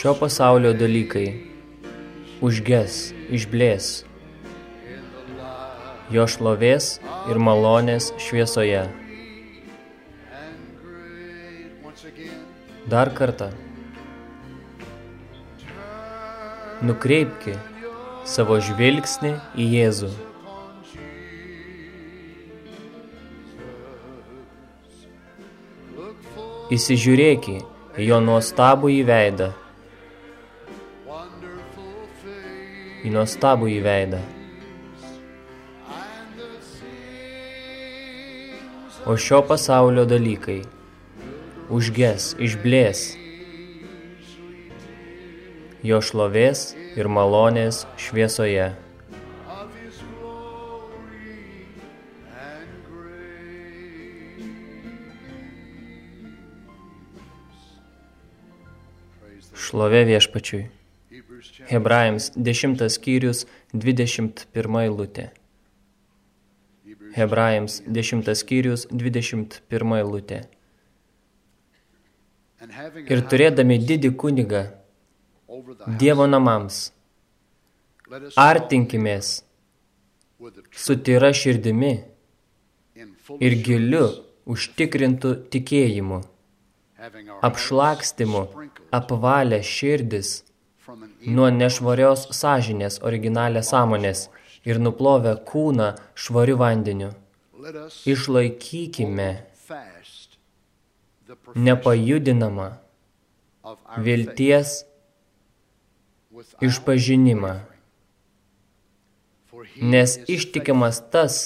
Šio pasaulio dalykai užges, išblės jo šlovės ir malonės šviesoje. Dar kartą. Nukreipki savo žvilgsnį į Jėzų. Įsižiūrėki jo nuostabų įveidą. Į nuostabų įveidą. O šio pasaulio dalykai užges, išblės. Jo šlovės ir malonės šviesoje. Šlovė viešpačiui. Hebrajams 10 skyrius 21 eilutė. Hebrajams 10 skyrius 21 eilutė. Ir turėdami didį kunigą Dievo namams, artinkimės su tyra širdimi ir giliu užtikrintų tikėjimu, apšlakstimu apvalę širdis nuo nešvarios sąžinės originalę sąmonės ir nuplovę kūną švariu vandeniu. Išlaikykime nepajudinamą vilties išpažinimą, nes ištikimas tas,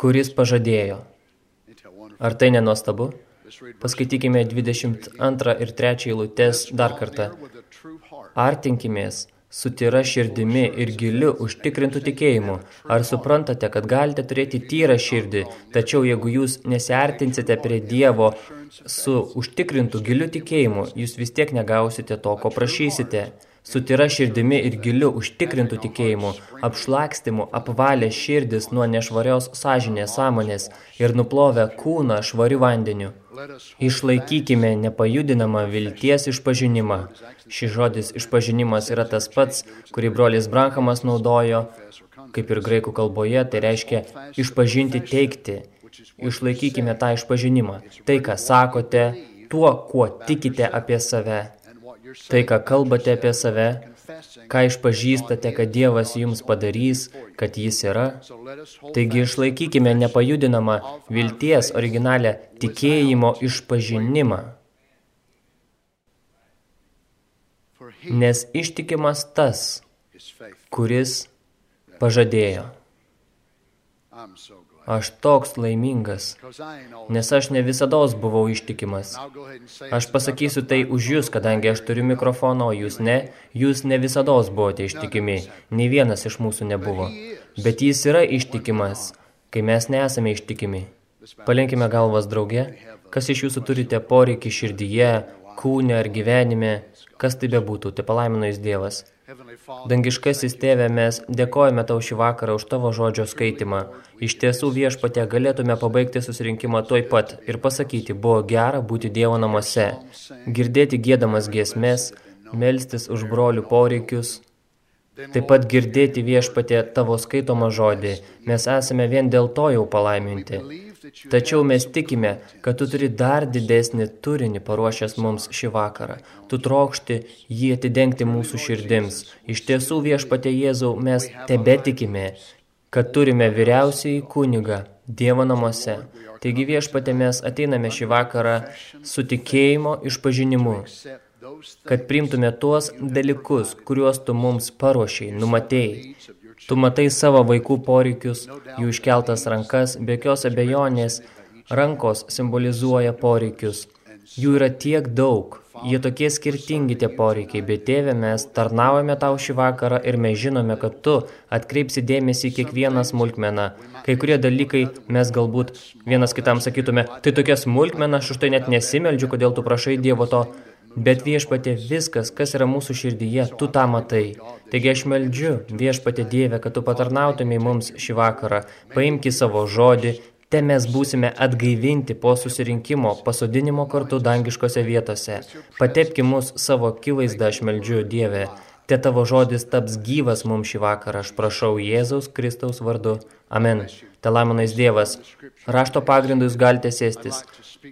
kuris pažadėjo. Ar tai nenuostabu? Paskaitykime 22 ir 3 eilutės dar kartą. Artinkimės su tyra širdimi ir giliu užtikrintų tikėjimu. Ar suprantate, kad galite turėti tyrą širdį, tačiau jeigu jūs nesiartinsite prie Dievo su užtikrintų giliu tikėjimu, jūs vis tiek negausite to, ko prašysite. Su tyra širdimi ir giliu užtikrintų tikėjimu, apšlakstimu apvalę širdis nuo nešvarios sąžinės sąmonės ir nuplovę kūną švariu vandeniu. Išlaikykime nepajudinamą vilties išpažinimą. Šis žodis išpažinimas yra tas pats, kurį brolis Branhamas naudojo, kaip ir graikų kalboje, tai reiškia išpažinti teikti. Išlaikykime tą išpažinimą. Tai, ką sakote, tuo, kuo tikite apie save. Tai, ką kalbate apie save, ką išpažįstate, kad Dievas jums padarys, kad jis yra. Taigi išlaikykime nepajudinamą vilties originalę tikėjimo išpažinimą. Nes ištikimas tas, kuris pažadėjo. Aš toks laimingas, nes aš ne visados buvau ištikimas. Aš pasakysiu tai už jūs, kadangi aš turiu mikrofoną, o jūs ne, jūs ne visados buvote ištikimi, nei vienas iš mūsų nebuvo. Bet jis yra ištikimas, kai mes nesame ištikimi. Palenkime galvas drauge, kas iš jūsų turite poreikį širdyje, kūne ar gyvenime, kas tai bebūtų, te palaimino jis Dievas. Dangiškasis tėve, mes dėkojame tau šį vakarą už tavo žodžio skaitimą. Iš tiesų viešpatė galėtume pabaigti susirinkimą toj pat ir pasakyti, buvo gera būti Dievo namuose, girdėti gėdamas giesmės, melstis už brolių poreikius, taip pat girdėti viešpatė tavo skaitomą žodį. Mes esame vien dėl to jau palaiminti. Tačiau mes tikime, kad tu turi dar didesnį turinį paruošęs mums šį vakarą. Tu trokšti jį atidengti mūsų širdims. Iš tiesų viešpatė Jėzau mes tebe tikime, kad turime vyriausiai kunigą Dievo namuose. Taigi viešpatė mes ateiname šį vakarą su tikėjimo išpažinimu, kad priimtume tuos dalykus, kuriuos tu mums paruošiai, numatėjai. Tu matai savo vaikų poreikius, jų iškeltas rankas, be jokios abejonės, rankos simbolizuoja poreikius. Jų yra tiek daug, jie tokie skirtingi tie poreikiai, bet tėve mes tarnaujame tau šį vakarą ir mes žinome, kad tu atkreipsi dėmesį į kiekvieną smulkmeną. Kai kurie dalykai mes galbūt vienas kitam sakytume, tai tokia smulkmena, aš už tai net nesimeldžiu, kodėl tu prašai Dievo to. Bet viešpatė viskas, kas yra mūsų širdyje, tu tą matai. Taigi aš meldžiu, viešpatė Dieve, kad tu patarnautumai mums šį vakarą. Paimki savo žodį, te mes būsime atgaivinti po susirinkimo, pasodinimo kartu dangiškose vietose. Patepki mus savo akivaizdą, aš meldžiu Dieve. Te tavo žodis taps gyvas mums šį vakarą, aš prašau Jėzaus Kristaus vardu. Amen. Te laimonais Dievas. Rašto pagrindu jūs galite sėstis.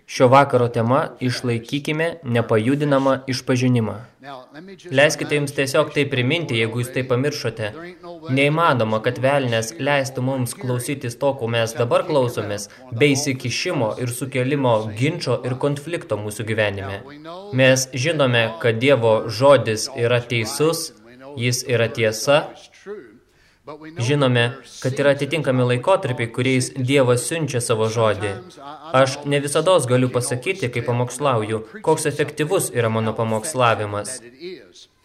Šio vakaro tema – išlaikykime nepajudinamą išpažinimą. Leiskite jums tiesiog tai priminti, jeigu jūs tai pamiršote. Neįmanoma, kad velnės leistų mums klausytis to, ko mes dabar klausomės, be įsikišimo ir sukelimo ginčio ir konflikto mūsų gyvenime. Mes žinome, kad Dievo žodis yra teisus, jis yra tiesa, Žinome, kad yra atitinkami laikotarpiai, kuriais Dievas siunčia savo žodį. Aš ne visados galiu pasakyti, kai pamokslauju, koks efektyvus yra mano pamokslavimas.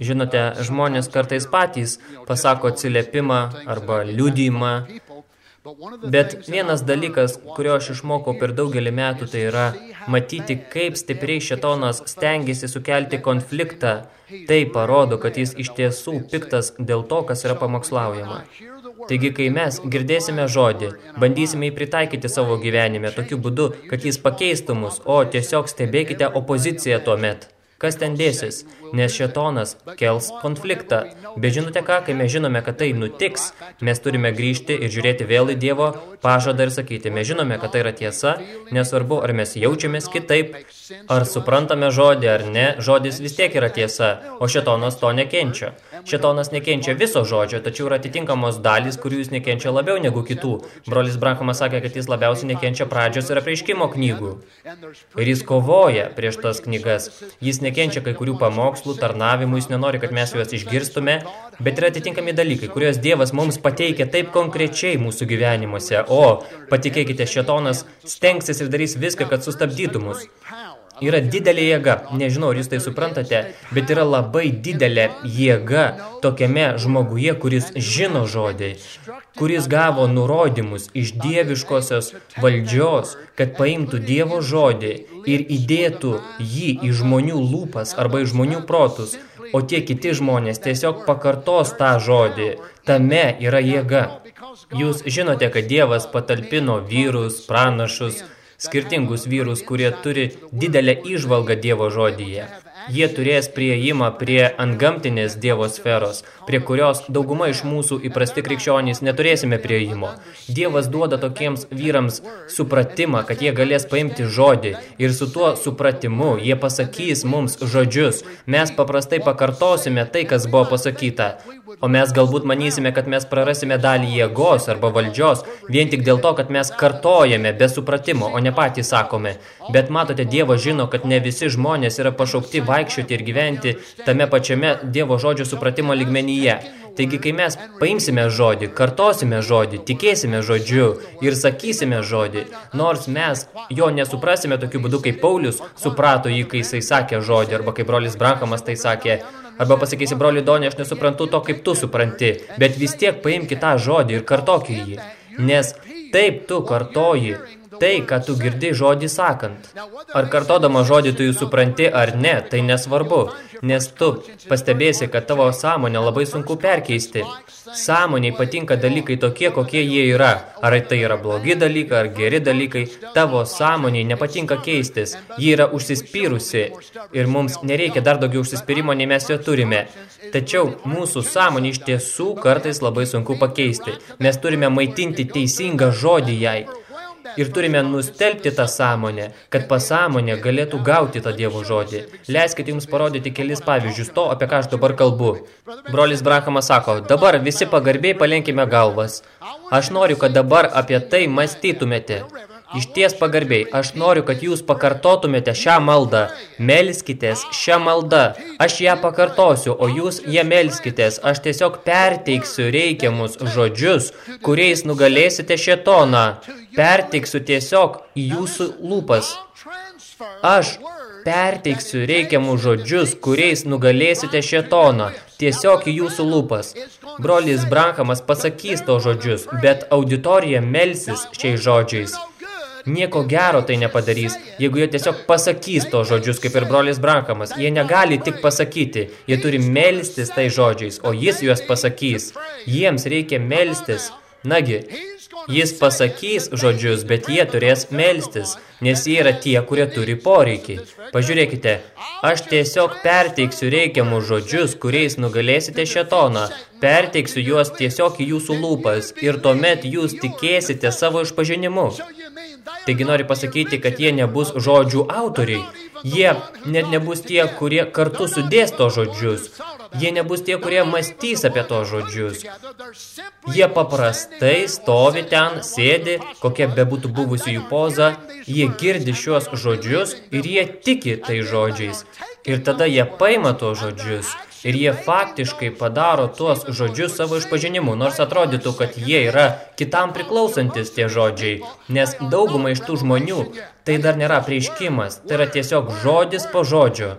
Žinote, žmonės kartais patys pasako atsiliepimą arba liudijimą, Bet vienas dalykas, kurio aš išmokau per daugelį metų, tai yra matyti, kaip stipriai šetonas stengiasi sukelti konfliktą. Tai parodo, kad jis iš tiesų piktas dėl to, kas yra pamokslaujama. Taigi, kai mes girdėsime žodį, bandysime jį pritaikyti savo gyvenime tokiu būdu, kad jis pakeistų mus, o tiesiog stebėkite opoziciją tuo met. Kas ten dėsis? Nes šetonas kels konfliktą. Bet žinote ką, kai mes žinome, kad tai nutiks, mes turime grįžti ir žiūrėti vėl į Dievo pažadą ir sakyti, mes žinome, kad tai yra tiesa, nesvarbu, ar mes jaučiamės kitaip, ar suprantame žodį, ar ne, žodis vis tiek yra tiesa, o šetonas to nekenčia. Šetonas nekenčia viso žodžio, tačiau yra atitinkamos dalys, kurių jis nekenčia labiau negu kitų. Brolis Brankomas sakė, kad jis labiausiai nekenčia pradžios ir apreiškimo knygų. Ir jis kovoja prieš tas knygas. Jis nekenčia kai kurių pamokslų, tarnavimų, jis nenori, kad mes juos išgirstume, bet yra atitinkami dalykai, kuriuos Dievas mums pateikia taip konkrečiai mūsų gyvenimuose, o patikėkite, šetonas stengsis ir darys viską, kad sustabdytų mus yra didelė jėga. Nežinau, ar jūs tai suprantate, bet yra labai didelė jėga tokiame žmoguje, kuris žino žodį, kuris gavo nurodymus iš dieviškosios valdžios, kad paimtų Dievo žodį ir įdėtų jį į žmonių lūpas arba į žmonių protus, o tie kiti žmonės tiesiog pakartos tą žodį. Tame yra jėga. Jūs žinote, kad Dievas patalpino vyrus, pranašus, skirtingus vyrus, kurie turi didelę įžvalgą Dievo žodyje. Jie turės prieimą prie antgamtinės Dievo sferos, prie kurios dauguma iš mūsų įprasti krikščionys neturėsime prieimo. Dievas duoda tokiems vyrams supratimą, kad jie galės paimti žodį ir su tuo supratimu jie pasakys mums žodžius. Mes paprastai pakartosime tai, kas buvo pasakyta. O mes galbūt manysime, kad mes prarasime dalį jėgos arba valdžios vien tik dėl to, kad mes kartojame be supratimo, o ne patys sakome. Bet matote, Dievo žino, kad ne visi žmonės yra pašaukti vaikščioti ir gyventi tame pačiame Dievo žodžio supratimo lygmenyje. Taigi, kai mes paimsime žodį, kartosime žodį, tikėsime žodžiu ir sakysime žodį, nors mes jo nesuprasime tokiu būdu, kaip Paulius suprato jį, kai jisai sakė žodį, arba kaip brolis Brankamas tai sakė, Arba pasakysi, broli Donė, aš nesuprantu to, kaip tu supranti, bet vis tiek paimki tą žodį ir kartoki jį. Nes taip tu kartoji tai, ką tu girdi žodį sakant. Ar kartodama žodį tu jų supranti ar ne, tai nesvarbu, nes tu pastebėsi, kad tavo sąmonę labai sunku perkeisti. Sąmoniai patinka dalykai tokie, kokie jie yra. Ar tai yra blogi dalykai, ar geri dalykai, tavo sąmoniai nepatinka keistis. Ji yra užsispyrusi ir mums nereikia dar daugiau užsispyrimo, nei mes jo turime. Tačiau mūsų sąmonė iš tiesų kartais labai sunku pakeisti. Mes turime maitinti teisingą žodį jai. Ir turime nustelbti tą sąmonę, kad pasąmonė galėtų gauti tą Dievo žodį. Leiskite jums parodyti kelis pavyzdžius to, apie ką aš dabar kalbu. Brolis Brahamas sako, dabar visi pagarbiai palenkime galvas. Aš noriu, kad dabar apie tai mąstytumėte. Iš ties pagarbiai, aš noriu, kad jūs pakartotumėte šią maldą. Melskitės šią maldą. Aš ją pakartosiu, o jūs ją melskitės. Aš tiesiog perteiksiu reikiamus žodžius, kuriais nugalėsite šetoną. Perteiksiu tiesiog į jūsų lūpas. Aš perteiksiu reikiamus žodžius, kuriais nugalėsite šetoną. Tiesiog į jūsų lūpas. Brolis Brankamas pasakys to žodžius, bet auditorija melsis šiais žodžiais. Nieko gero tai nepadarys, jeigu jie tiesiog pasakys to žodžius, kaip ir brolis Brankamas. Jie negali tik pasakyti, jie turi melstis tai žodžiais, o jis juos pasakys. Jiems reikia melstis. Nagi, Jis pasakys žodžius, bet jie turės melstis, nes jie yra tie, kurie turi poreikį. Pažiūrėkite, aš tiesiog perteiksiu reikiamus žodžius, kuriais nugalėsite šetoną. Perteiksiu juos tiesiog į jūsų lūpas ir tuomet jūs tikėsite savo išpažinimu. Taigi nori pasakyti, kad jie nebus žodžių autoriai. Jie net nebus tie, kurie kartu sudės to žodžius. Jie nebus tie, kurie mąstys apie to žodžius. Jie paprastai stovi ten, sėdi, kokia bebūtų buvusi jų poza, jie girdi šiuos žodžius ir jie tiki tai žodžiais. Ir tada jie paima to žodžius ir jie faktiškai padaro tuos žodžius savo išpažinimu, nors atrodytų, kad jie yra kitam priklausantis tie žodžiai, nes dauguma iš tų žmonių tai dar nėra prieiškimas, tai yra tiesiog žodis po žodžio.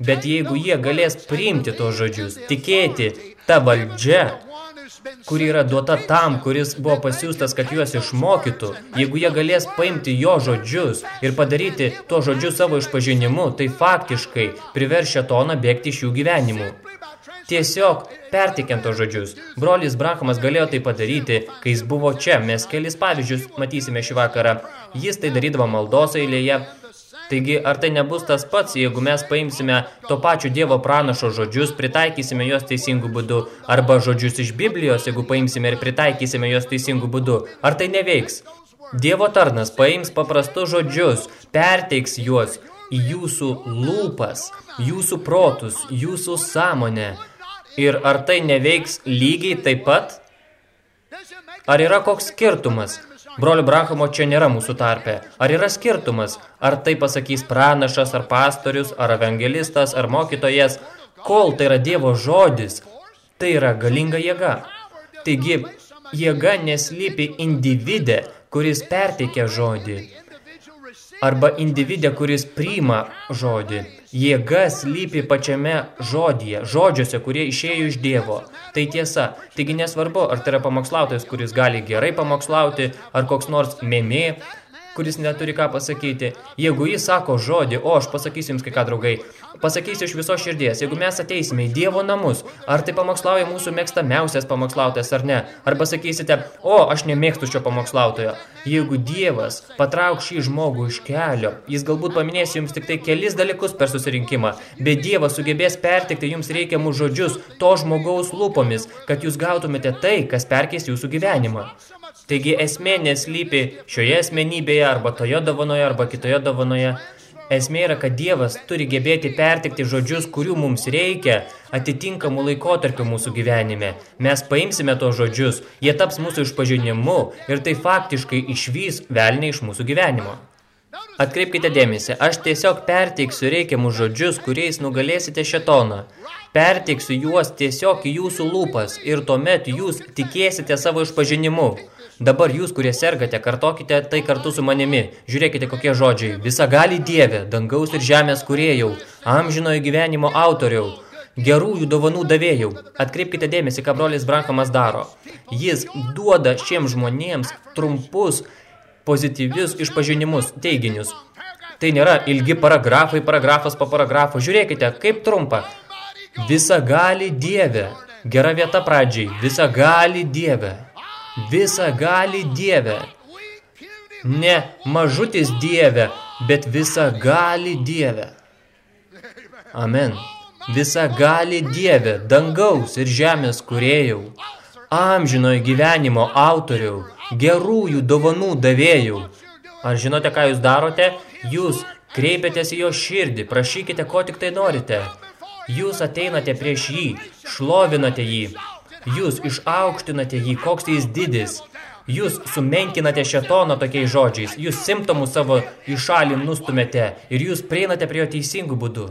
Bet jeigu jie galės priimti tos žodžius, tikėti tą valdžią, kuri yra duota tam, kuris buvo pasiūstas, kad juos išmokytų, jeigu jie galės paimti jo žodžius ir padaryti tuo žodžiu savo išpažinimu, tai faktiškai priverš šetoną bėgti iš jų gyvenimų. Tiesiog pertikiant to žodžius. Brolis Branhamas galėjo tai padaryti, kai jis buvo čia. Mes kelis pavyzdžius matysime šį vakarą. Jis tai darydavo maldos eilėje, Taigi, ar tai nebus tas pats, jeigu mes paimsime to pačio Dievo pranašo žodžius, pritaikysime juos teisingų būdu, arba žodžius iš Biblijos, jeigu paimsime ir pritaikysime juos teisingų būdu, ar tai neveiks? Dievo tarnas paims paprastus žodžius, perteiks juos į jūsų lūpas, jūsų protus, jūsų sąmonę. Ir ar tai neveiks lygiai taip pat? Ar yra koks skirtumas? Brolių Branhamo čia nėra mūsų tarpe. Ar yra skirtumas? Ar tai pasakys pranašas, ar pastorius, ar evangelistas, ar mokytojas? Kol tai yra Dievo žodis, tai yra galinga jėga. Taigi, jėga neslypi individė, kuris perteikia žodį, arba individė, kuris priima žodį. Jėga slypi pačiame žodyje, žodžiuose, kurie išėjo iš Dievo. Tai tiesa. Taigi nesvarbu, ar tai yra pamokslautojas, kuris gali gerai pamokslauti, ar koks nors memė, kuris neturi ką pasakyti. Jeigu jis sako žodį, o aš pasakysiu jums kai ką draugai, pasakysiu iš viso širdies, jeigu mes ateisime į Dievo namus, ar tai pamokslauja mūsų mėgstamiausias pamokslautojas ar ne, arba sakysite, o aš nemėgstu šio pamokslautojo. Jeigu Dievas patrauk šį žmogų iš kelio, jis galbūt paminės jums tik tai kelis dalykus per susirinkimą, bet Dievas sugebės pertikti jums reikiamus žodžius to žmogaus lūpomis, kad jūs gautumėte tai, kas perkeis jūsų gyvenimą. Taigi esmė neslypi šioje asmenybėje arba toje dovanoje arba kitoje dovanoje. Esmė yra, kad Dievas turi gebėti pertikti žodžius, kurių mums reikia atitinkamų laikotarpių mūsų gyvenime. Mes paimsime tos žodžius, jie taps mūsų išpažinimu ir tai faktiškai išvys velnį iš mūsų gyvenimo. Atkreipkite dėmesį, aš tiesiog perteiksiu reikiamus žodžius, kuriais nugalėsite šetoną. Perteiksiu juos tiesiog į jūsų lūpas ir tuomet jūs tikėsite savo išpažinimu. Dabar jūs, kurie sergate, kartokite tai kartu su manimi. Žiūrėkite, kokie žodžiai. Visa gali Dieve, dangaus ir žemės kuriejau, amžinojo gyvenimo autoriau, gerųjų dovanų davėjau. Atkreipkite dėmesį, ką brolis Brankamas daro. Jis duoda šiems žmonėms trumpus, pozityvius išpažinimus, teiginius. Tai nėra ilgi paragrafai, paragrafas po paragrafo. Žiūrėkite, kaip trumpa. Visa gali Dieve. Gera vieta pradžiai. Visa gali Dieve. Visa gali Dieve. Ne mažutis Dieve, bet visa gali Dieve. Amen. Visa gali Dieve, dangaus ir žemės kurėjau, amžinojo gyvenimo autoriau, gerųjų dovanų davėjau. Ar žinote, ką jūs darote? Jūs kreipiatės į jo širdį, prašykite, ko tik tai norite. Jūs ateinate prieš jį, šlovinate jį, Jūs išaukštinate jį, koks jis didis. Jūs sumenkinate šetoną tokiais žodžiais. Jūs simptomus savo į šalį nustumėte ir jūs prieinate prie jo teisingų būdų.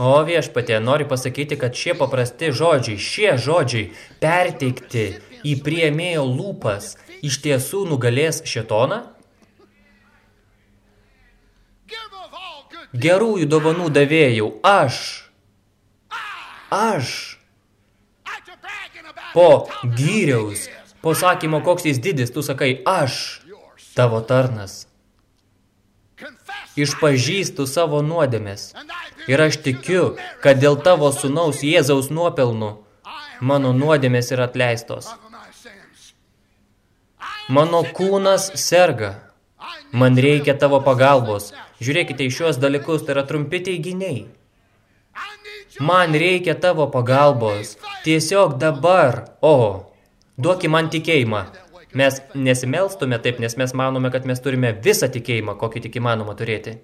O viešpatė, nori pasakyti, kad šie paprasti žodžiai, šie žodžiai perteikti į priemėjo lūpas iš tiesų nugalės šetoną? Gerųjų dovanų davėjau, aš aš. Po gyriaus, po sakymo, koks jis didis, tu sakai, aš, tavo tarnas. Išpažįstu savo nuodėmės. Ir aš tikiu, kad dėl tavo sunaus Jėzaus nuopelnų Mano nuodėmės yra atleistos. Mano kūnas serga. Man reikia tavo pagalbos. Žiūrėkite į šios dalykus, tai yra trumpi teiginiai. Man reikia tavo pagalbos. Tiesiog dabar. O, duoki man tikėjimą. Mes nesimelstume taip, nes mes manome, kad mes turime visą tikėjimą, kokį tik įmanoma turėti.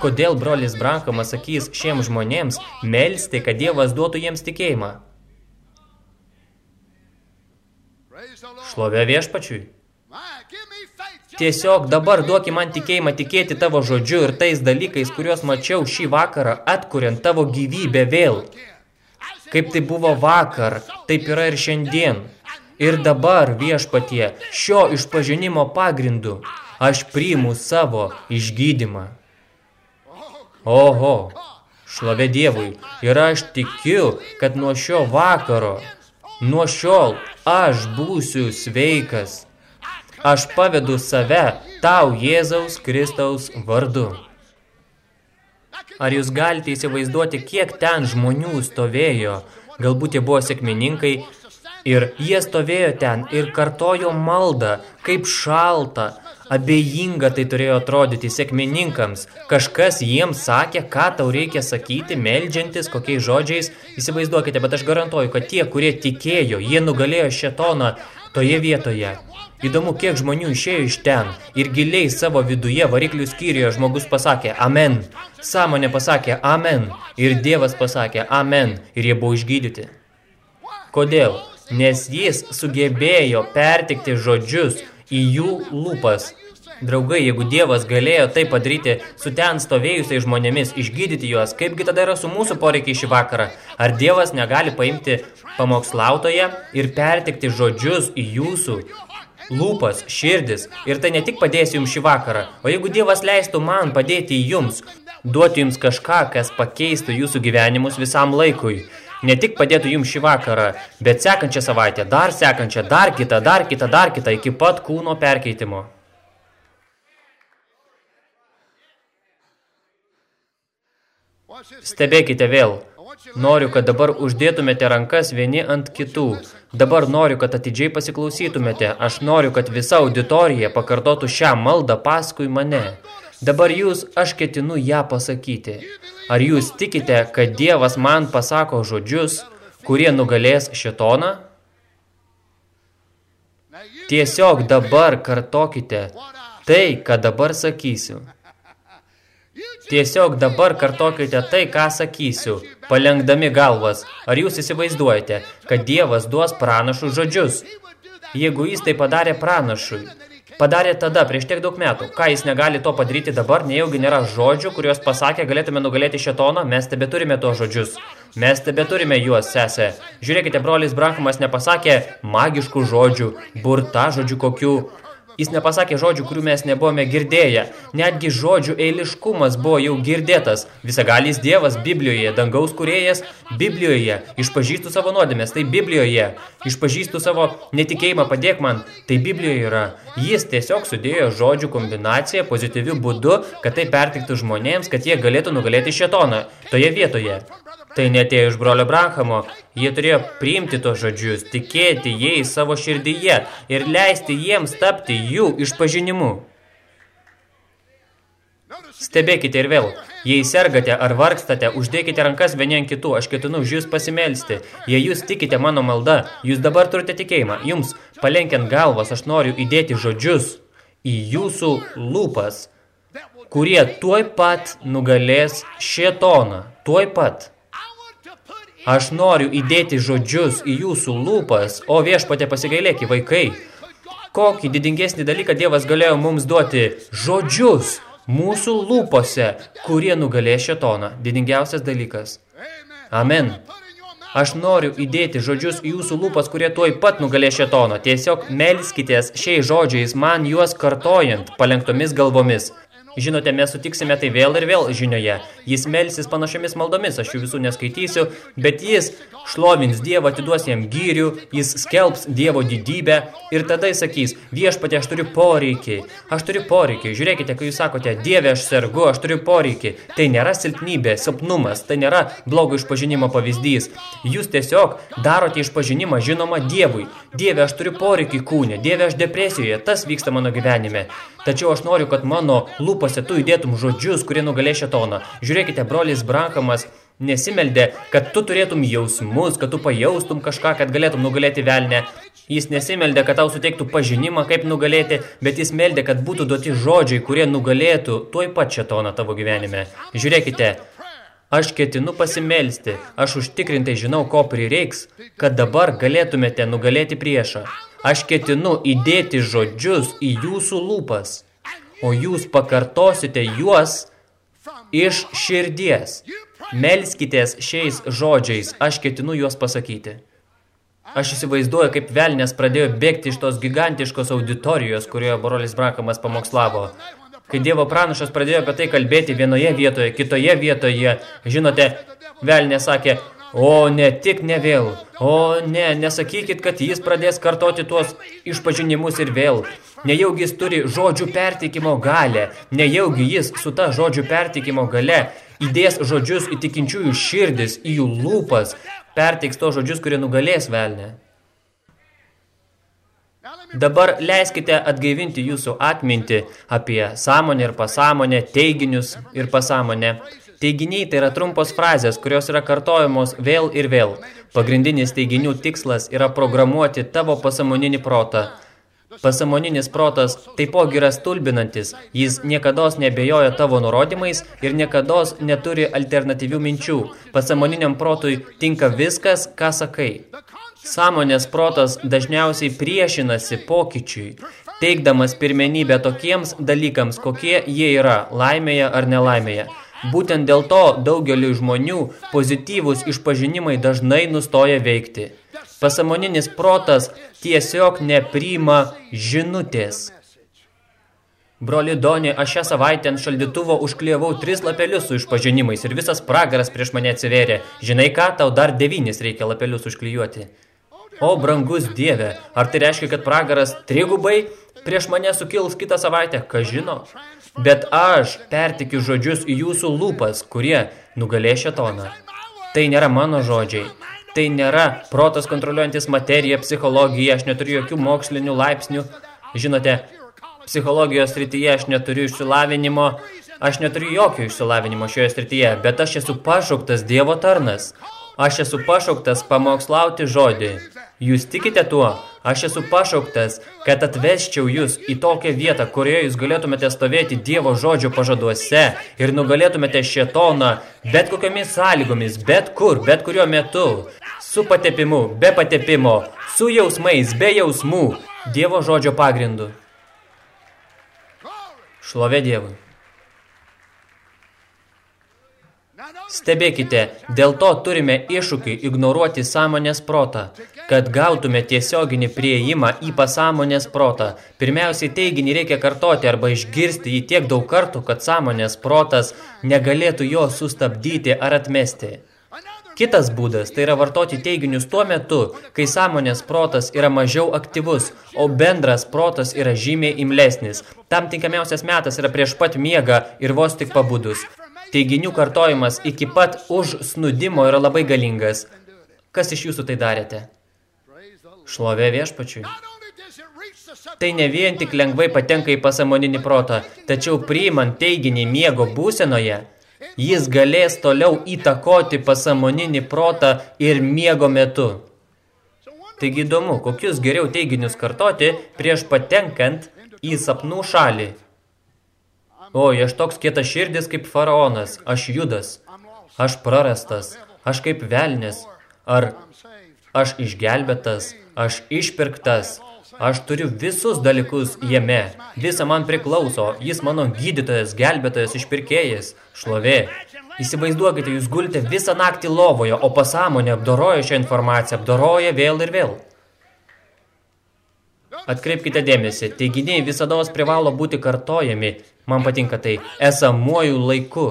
Kodėl brolis Brankamas sakys šiems žmonėms melsti, kad Dievas duotų jiems tikėjimą? Šlovė viešpačiui. Tiesiog dabar duoki man tikėjimą tikėti tavo žodžiu ir tais dalykais, kuriuos mačiau šį vakarą, atkuriant tavo gyvybę vėl. Kaip tai buvo vakar, taip yra ir šiandien. Ir dabar viešpatie šio išpažinimo pagrindu aš priimu savo išgydymą. Oho, šlovė Dievui. Ir aš tikiu, kad nuo šio vakaro, nuo šiol aš būsiu sveikas. Aš pavedu save tau Jėzaus Kristaus vardu. Ar jūs galite įsivaizduoti, kiek ten žmonių stovėjo? Galbūt jie buvo sėkmininkai, Ir jie stovėjo ten ir kartojo maldą, kaip šalta, abejinga tai turėjo atrodyti sėkmininkams. Kažkas jiems sakė, ką tau reikia sakyti, meldžiantis, kokiais žodžiais. Įsivaizduokite, bet aš garantuoju, kad tie, kurie tikėjo, jie nugalėjo šetoną toje vietoje. Įdomu, kiek žmonių išėjo iš ten ir giliai savo viduje variklių skyriuje žmogus pasakė Amen. Sąmonė pasakė Amen ir Dievas pasakė Amen ir jie buvo išgydyti. Kodėl? nes jis sugebėjo pertikti žodžius į jų lūpas. Draugai, jeigu Dievas galėjo tai padaryti su ten stovėjusiais žmonėmis, išgydyti juos, kaipgi tada yra su mūsų poreikiai šį vakarą? Ar Dievas negali paimti pamokslautoje ir pertikti žodžius į jūsų lūpas, širdis ir tai ne tik padės jums šį vakarą, o jeigu Dievas leistų man padėti jums, duoti jums kažką, kas pakeistų jūsų gyvenimus visam laikui, ne tik padėtų jums šį vakarą, bet sekančią savaitę, dar sekančią, dar kitą, dar kitą, dar kitą, iki pat kūno perkeitimo. Stebėkite vėl. Noriu, kad dabar uždėtumėte rankas vieni ant kitų. Dabar noriu, kad atidžiai pasiklausytumėte. Aš noriu, kad visa auditorija pakartotų šią maldą paskui mane. Dabar jūs, aš ketinu ją pasakyti. Ar jūs tikite, kad Dievas man pasako žodžius, kurie nugalės šitoną? Tiesiog dabar kartokite tai, ką dabar sakysiu. Tiesiog dabar kartokite tai, ką sakysiu, palengdami galvas. Ar jūs įsivaizduojate, kad Dievas duos pranašų žodžius? Jeigu jis tai padarė pranašui, padarė tada, prieš tiek daug metų. Ką jis negali to padaryti dabar, nejaugi nėra žodžių, kuriuos pasakė, galėtume nugalėti šetoną, mes tebe turime to žodžius. Mes tebe turime juos, sesė. Žiūrėkite, brolis Brankumas nepasakė magiškų žodžių, burta žodžių kokių, Jis nepasakė žodžių, kurių mes nebuvome girdėję. Netgi žodžių eiliškumas buvo jau girdėtas. Visagalys Dievas Biblijoje, dangaus kurėjas Biblijoje. Išpažįstu savo nuodėmės, tai Biblijoje. Išpažįstu savo netikėjimą, padėk man, tai Biblijoje yra. Jis tiesiog sudėjo žodžių kombinaciją pozityviu būdu, kad tai pertiktų žmonėms, kad jie galėtų nugalėti šetoną toje vietoje. Tai netėjo iš brolio Branhamo. Jie turėjo priimti tos žodžius, tikėti jais savo širdyje ir leisti jiems tapti jų išpažinimu. Stebėkite ir vėl. Jei sergate ar vargstate, uždėkite rankas vieni ant kitų, aš ketinu už jūs pasimelsti. Jei jūs tikite mano malda, jūs dabar turite tikėjimą. Jums, palenkiant galvas, aš noriu įdėti žodžius į jūsų lūpas, kurie tuoj pat nugalės šėtoną. Tuoj pat. Aš noriu įdėti žodžius į jūsų lūpas, o viešpatė pasigailėki, vaikai. Kokį didingesnį dalyką Dievas galėjo mums duoti? Žodžius mūsų lūpose, kurie nugalė šetoną. Didingiausias dalykas. Amen. Aš noriu įdėti žodžius į jūsų lūpas, kurie tuoj pat nugalė šetoną. Tiesiog melskitės šiais žodžiais, man juos kartojant, palenktomis galvomis. Žinote, mes sutiksime tai vėl ir vėl žinioje. Jis melsis panašiomis maldomis, aš jų visų neskaitysiu, bet jis šlovins Dievą, atiduos jam gyrių, jis skelbs Dievo didybę ir tada jis sakys, viešpatė, aš turiu poreikį, aš turiu poreikį. Žiūrėkite, kai jūs sakote, Dieve, aš sergu, aš turiu poreikį. Tai nėra silpnybė, silpnumas, tai nėra blogo išpažinimo pavyzdys. Jūs tiesiog darote išpažinimą žinoma Dievui. Dieve, aš turiu poreikį kūne, Dieve, aš depresijoje, tas vyksta mano gyvenime. Tačiau aš noriu, kad mano lūpose tu įdėtum žodžius, kurie nugalė šetoną. Žiūrėkite, brolis Brankamas nesimeldė, kad tu turėtum jausmus, kad tu pajaustum kažką, kad galėtum nugalėti velnę. Jis nesimeldė, kad tau suteiktų pažinimą, kaip nugalėti, bet jis meldė, kad būtų duoti žodžiai, kurie nugalėtų tuoj pat šetoną tavo gyvenime. Žiūrėkite, Aš ketinu pasimelsti, aš užtikrintai žinau, ko prireiks, kad dabar galėtumėte nugalėti priešą. Aš ketinu įdėti žodžius į jūsų lūpas, o jūs pakartosite juos iš širdies. Melskitės šiais žodžiais, aš ketinu juos pasakyti. Aš įsivaizduoju, kaip velnės pradėjo bėgti iš tos gigantiškos auditorijos, kurioje brolis Brakamas pamokslavo. Kai Dievo pranašas pradėjo apie tai kalbėti vienoje vietoje, kitoje vietoje, žinote, velnė sakė, o ne tik ne vėl, o ne, nesakykit, kad jis pradės kartoti tuos išpažinimus ir vėl. Nejaugi jis turi žodžių pertikimo galę, nejaugi jis su ta žodžių pertikimo gale įdės žodžius į tikinčiųjų širdis, į jų lūpas, perteiks to žodžius, kurie nugalės velnę. Dabar leiskite atgaivinti jūsų atmintį apie sąmonę ir pasąmonę, teiginius ir pasąmonę. Teiginiai tai yra trumpos frazės, kurios yra kartojamos vėl ir vėl. Pagrindinis teiginių tikslas yra programuoti tavo pasamoninį protą. Pasamoninis protas taipogi yra stulbinantis, jis niekados nebejoja tavo nurodymais ir niekados neturi alternatyvių minčių. Pasamoniniam protui tinka viskas, ką sakai. Sąmonės protas dažniausiai priešinasi pokyčiui, teikdamas pirmenybę tokiems dalykams, kokie jie yra, laimėje ar nelaimėje. Būtent dėl to daugeliu žmonių pozityvūs išpažinimai dažnai nustoja veikti. Pasamoninis protas tiesiog nepriima žinutės. Broli Doni, aš šią savaitę ant šaldytuvo užklievau tris lapelius su išpažinimais ir visas pragaras prieš mane atsiverė. Žinai ką, tau dar devynis reikia lapelius užklijuoti. O, brangus dieve, ar tai reiškia, kad pragaras trigubai prieš mane sukils kitą savaitę? Ką žino? Bet aš pertikiu žodžius į jūsų lūpas, kurie nugalė šetoną. Tai nėra mano žodžiai. Tai nėra protas kontroliuojantis materiją, psichologiją, aš neturiu jokių mokslinių laipsnių. Žinote, psichologijos srityje aš neturiu išsilavinimo, aš neturiu jokio išsilavinimo šioje srityje, bet aš esu pašauktas Dievo tarnas. Aš esu pašauktas pamokslauti žodį. Jūs tikite tuo? Aš esu pašauktas, kad atvesčiau jūs į tokią vietą, kurioje jūs galėtumėte stovėti Dievo žodžio pažaduose ir nugalėtumėte šetoną bet kokiomis sąlygomis, bet kur, bet kuriuo metu, su patepimu, be patepimo, su jausmais, be jausmų, Dievo žodžio pagrindu. Šlovė Dievui. Stebėkite, dėl to turime iššūkį ignoruoti sąmonės protą. Kad gautume tiesioginį prieimą į pasąmonės protą, pirmiausiai teiginį reikia kartoti arba išgirsti jį tiek daug kartų, kad sąmonės protas negalėtų jo sustabdyti ar atmesti. Kitas būdas tai yra vartoti teiginius tuo metu, kai sąmonės protas yra mažiau aktyvus, o bendras protas yra žymiai imlesnis. Tam tinkamiausias metas yra prieš pat miegą ir vos tik pabudus. Teiginių kartojimas iki pat už snudimo yra labai galingas. Kas iš jūsų tai darėte? Šlovė viešpačiui. Tai ne vien tik lengvai patenka į pasamoninį protą, tačiau priimant teiginį miego būsenoje, jis galės toliau įtakoti pasamoninį protą ir miego metu. Taigi įdomu, kokius geriau teiginius kartoti prieš patenkant į sapnų šalį. Oi, aš toks kietas širdis kaip faraonas, aš judas, aš prarastas, aš kaip velnis, ar aš išgelbėtas, aš išpirktas, aš turiu visus dalykus jame, visa man priklauso, jis mano gydytojas, gelbėtojas, išpirkėjas, šlovė. Įsivaizduokite, jūs gulite visą naktį lovoje, o pasąmonė apdoroja šią informaciją, apdoroja vėl ir vėl. Atkreipkite dėmesį, teiginiai visados privalo būti kartojami, man patinka tai, esamuoju laiku.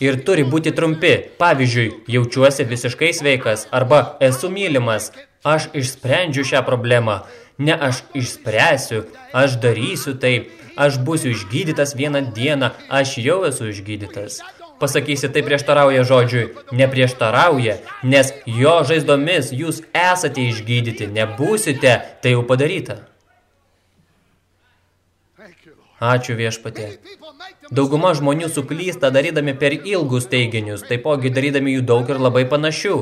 ir turi būti trumpi. Pavyzdžiui, jaučiuosi visiškai sveikas arba esu mylimas. Aš išsprendžiu šią problemą. Ne aš išspręsiu, aš darysiu tai. Aš būsiu išgydytas vieną dieną, aš jau esu išgydytas. Pasakysi, tai prieštarauja žodžiui. Neprieštarauja, nes jo žaizdomis jūs esate išgydyti, nebūsite, tai jau padaryta. Ačiū viešpatė. Dauguma žmonių suklysta darydami per ilgus teiginius, taipogi darydami jų daug ir labai panašių.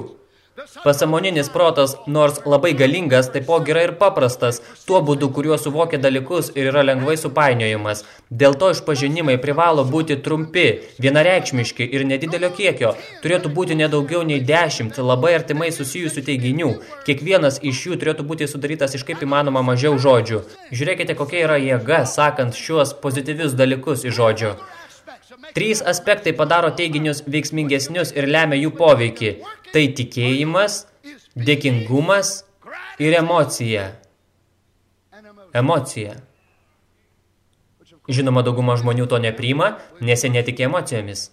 Pasamoninis protas, nors labai galingas, taipogi yra ir paprastas, tuo būdu, kuriuo suvokia dalykus ir yra lengvai supainiojimas. Dėl to išpažinimai privalo būti trumpi, vienareikšmiški ir nedidelio kiekio. Turėtų būti nedaugiau nei dešimt labai artimai susijusių teiginių. Kiekvienas iš jų turėtų būti sudarytas iš kaip įmanoma mažiau žodžių. Žiūrėkite, kokia yra jėga, sakant šiuos pozityvius dalykus iš žodžių. Trys aspektai padaro teiginius veiksmingesnius ir lemia jų poveikį. Tai tikėjimas, dėkingumas ir emocija. Emocija. Žinoma, dauguma žmonių to nepriima, nes jie netikė emocijomis.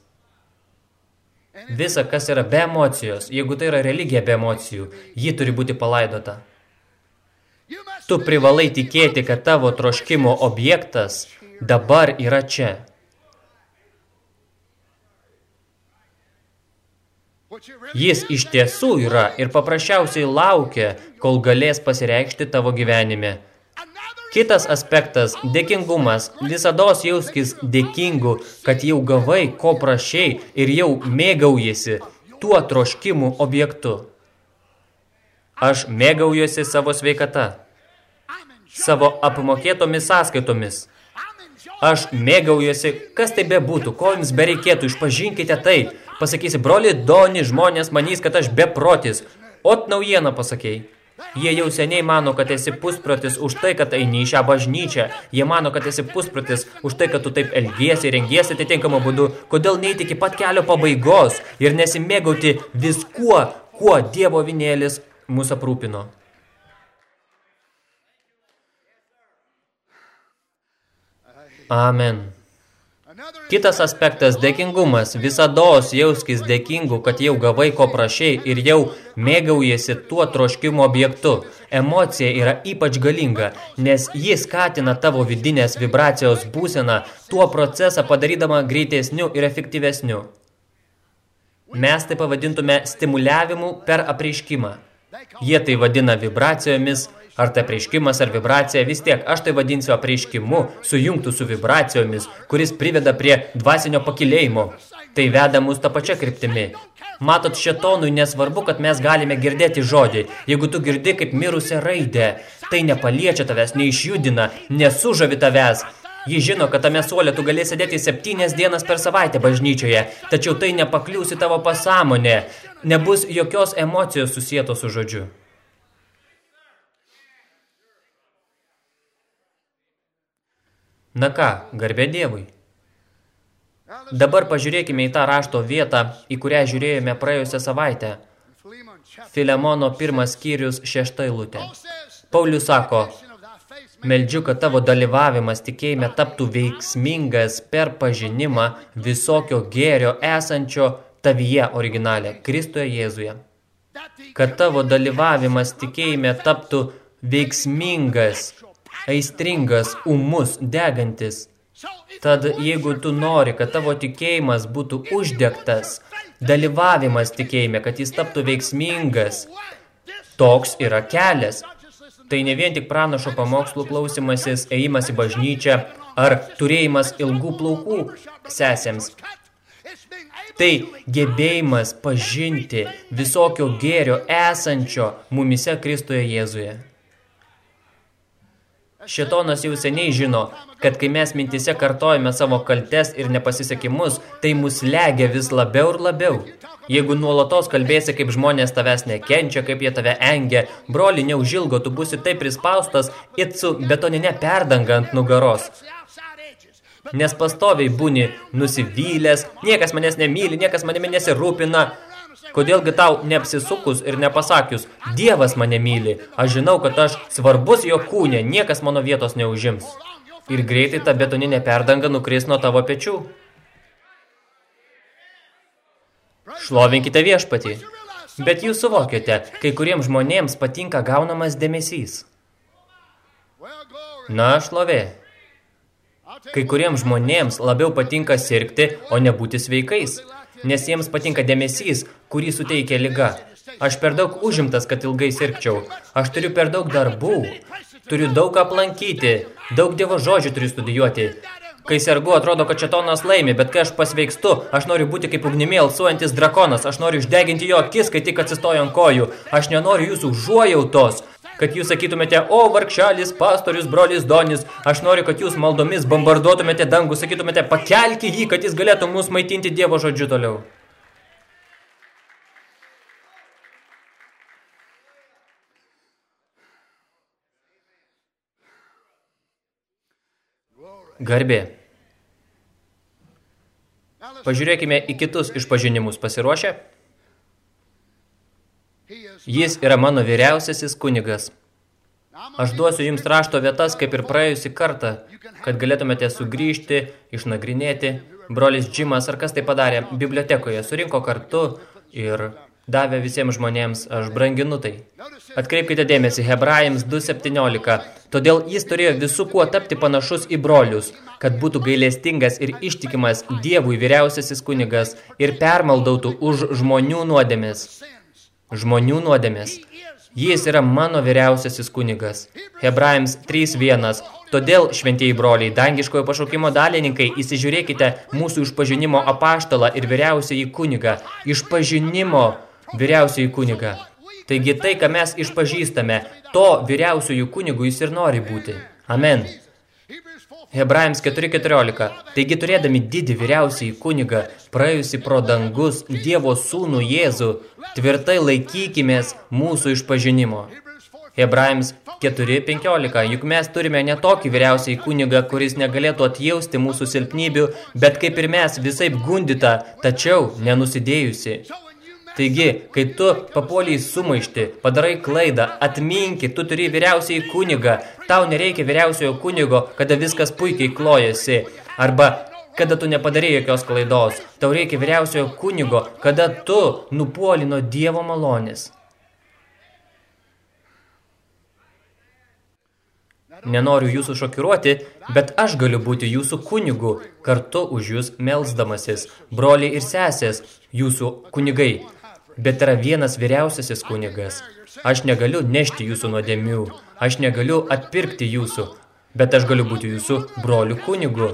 Visa, kas yra be emocijos, jeigu tai yra religija be emocijų, ji turi būti palaidota. Tu privalai tikėti, kad tavo troškimo objektas dabar yra čia. Jis iš tiesų yra ir paprasčiausiai laukia, kol galės pasireikšti tavo gyvenime. Kitas aspektas – dėkingumas. Visados jauskis dėkingu, kad jau gavai, ko prašiai ir jau mėgaujasi tuo troškimų objektu. Aš mėgaujuosi savo sveikata, savo apmokėtomis sąskaitomis. Aš mėgaujuosi, kas tai bebūtų, ko jums bereikėtų, išpažinkite tai – Pasakysi, broli Doni, žmonės manys, kad aš beprotis. Ot naujieną pasakėjai. Jie jau seniai mano, kad esi pusprotis už tai, kad eini į šią bažnyčią. Jie mano, kad esi pusprotis už tai, kad tu taip elgiesi, rengiesi atitinkamą būdu. Kodėl neiti iki pat kelio pabaigos ir nesimėgauti viskuo, kuo Dievo vinėlis mūsų aprūpino. Amen. Kitas aspektas – dėkingumas. Visados jauskis dėkingų, kad jau gavai ko prašiai ir jau mėgaujasi tuo troškimo objektu. Emocija yra ypač galinga, nes ji skatina tavo vidinės vibracijos būseną, tuo procesą padarydama greitesniu ir efektyvesniu. Mes tai pavadintume stimuliavimu per apreiškimą. Jie tai vadina vibracijomis – Ar tai apreiškimas ar vibracija, vis tiek aš tai vadinsiu apreiškimu, sujungtų su vibracijomis, kuris priveda prie dvasinio pakilėjimo. Tai veda mus tą pačią kryptimi. Matot, šetonui nesvarbu, kad mes galime girdėti žodį. Jeigu tu girdi kaip mirusią raidę, tai nepaliečia tavęs, neišjudina, nesužavi tavęs. Ji žino, kad tame suolė tu gali sėdėti septynės dienas per savaitę bažnyčioje, tačiau tai nepakliūsi tavo pasąmonė. Nebus jokios emocijos susietos su žodžiu. Na ką, garbė Dievui. Dabar pažiūrėkime į tą rašto vietą, į kurią žiūrėjome praėjusią savaitę. Filemono pirmas skyrius šešta eilutė. Paulius sako, Meldžiu, kad tavo dalyvavimas tikėjime taptų veiksmingas per pažinimą visokio gėrio esančio tavyje originalė, Kristoje Jėzuje. Kad tavo dalyvavimas tikėjime taptų veiksmingas aistringas, umus, degantis. Tad jeigu tu nori, kad tavo tikėjimas būtų uždegtas, dalyvavimas tikėjime, kad jis taptų veiksmingas, toks yra kelias. Tai ne vien tik pranašo pamokslų klausimasis, ėjimas į bažnyčią ar turėjimas ilgų plaukų sesėms. Tai gebėjimas pažinti visokio gėrio esančio mumise Kristoje Jėzuje. Šetonas jau seniai žino, kad kai mes mintise kartojame savo kaltes ir nepasisekimus, tai mus legia vis labiau ir labiau. Jeigu nuolatos kalbėsi, kaip žmonės tavęs nekenčia, kaip jie tave engia, broli, neužilgo, tu būsi taip prispaustas, it su betoninė perdanga ant nugaros. Nes pastoviai būni nusivylęs, niekas manęs nemyli, niekas manimi nesirūpina, Kodėlgi tau neapsisukus ir nepasakius, Dievas mane myli, aš žinau, kad aš svarbus jo kūnė, niekas mano vietos neužims. Ir greitai ta betoninė perdanga nukris nuo tavo pečių. Šlovinkite viešpatį. Bet jūs suvokiate, kai kuriems žmonėms patinka gaunamas dėmesys. Na, šlovė. Kai kuriems žmonėms labiau patinka sirgti, o ne būti sveikais, nes jiems patinka dėmesys, kurį suteikia lyga. Aš per daug užimtas, kad ilgai sirgčiau. Aš turiu per daug darbų. Turiu daug aplankyti, daug dievo žodžių turiu studijuoti. Kai sergu, atrodo, kad šetonas laimi, bet kai aš pasveikstu, aš noriu būti kaip ugnimi alsuojantis drakonas, aš noriu išdeginti jo akis, kai tik atsistoju ant kojų. Aš nenoriu jūsų užuojautos, kad jūs sakytumėte, o vargšelis, pastorius, brolis Donis, aš noriu, kad jūs maldomis bombarduotumėte dangų, sakytumėte, pakelki jį, kad jis galėtų mus maitinti Dievo žodžiu toliau. Garbė. Pažiūrėkime į kitus išpažinimus pasiruošę. Jis yra mano vyriausiasis kunigas. Aš duosiu jums rašto vietas, kaip ir praėjusį kartą, kad galėtumėte sugrįžti, išnagrinėti. Brolis Džimas, ar kas tai padarė, bibliotekoje surinko kartu ir davė visiems žmonėms, aš branginu tai. Atkreipkite dėmesį, Hebrajams 2.17. Todėl jis turėjo visų kuo tapti panašus į brolius, kad būtų gailestingas ir ištikimas Dievui vyriausiasis kunigas ir permaldautų už žmonių nuodėmės. Žmonių nuodėmės. Jis yra mano vyriausiasis kunigas. Hebrajams 3.1. Todėl, šventieji broliai, dangiškojo pašaukimo dalininkai, įsižiūrėkite mūsų išpažinimo apaštalą ir vyriausiąjį kunigą. Išpažinimo vyriausiųjų kunigą. Taigi tai, ką mes išpažįstame, to vyriausiųjų kunigų jis ir nori būti. Amen. Hebrajams 4.14. Taigi turėdami didį vyriausiai kunigą, praėjusi pro dangus Dievo sūnų Jėzų, tvirtai laikykimės mūsų išpažinimo. Hebrajams 4.15. Juk mes turime ne tokį vyriausiai kunigą, kuris negalėtų atjausti mūsų silpnybių, bet kaip ir mes visai gundyta, tačiau nenusidėjusi. Taigi, kai tu papuoliai sumaišti, padarai klaidą, atminki, tu turi vyriausiai kunigą, tau nereikia vyriausiojo kunigo, kada viskas puikiai klojasi, arba kada tu nepadarei jokios klaidos, tau reikia vyriausiojo kunigo, kada tu nupuoli nuo Dievo malonės. Nenoriu jūsų šokiruoti, bet aš galiu būti jūsų kunigu, kartu už jūs melsdamasis, broliai ir sesės, jūsų kunigai bet yra vienas vyriausiasis kunigas. Aš negaliu nešti jūsų nuodėmių, aš negaliu atpirkti jūsų, bet aš galiu būti jūsų brolių kunigu.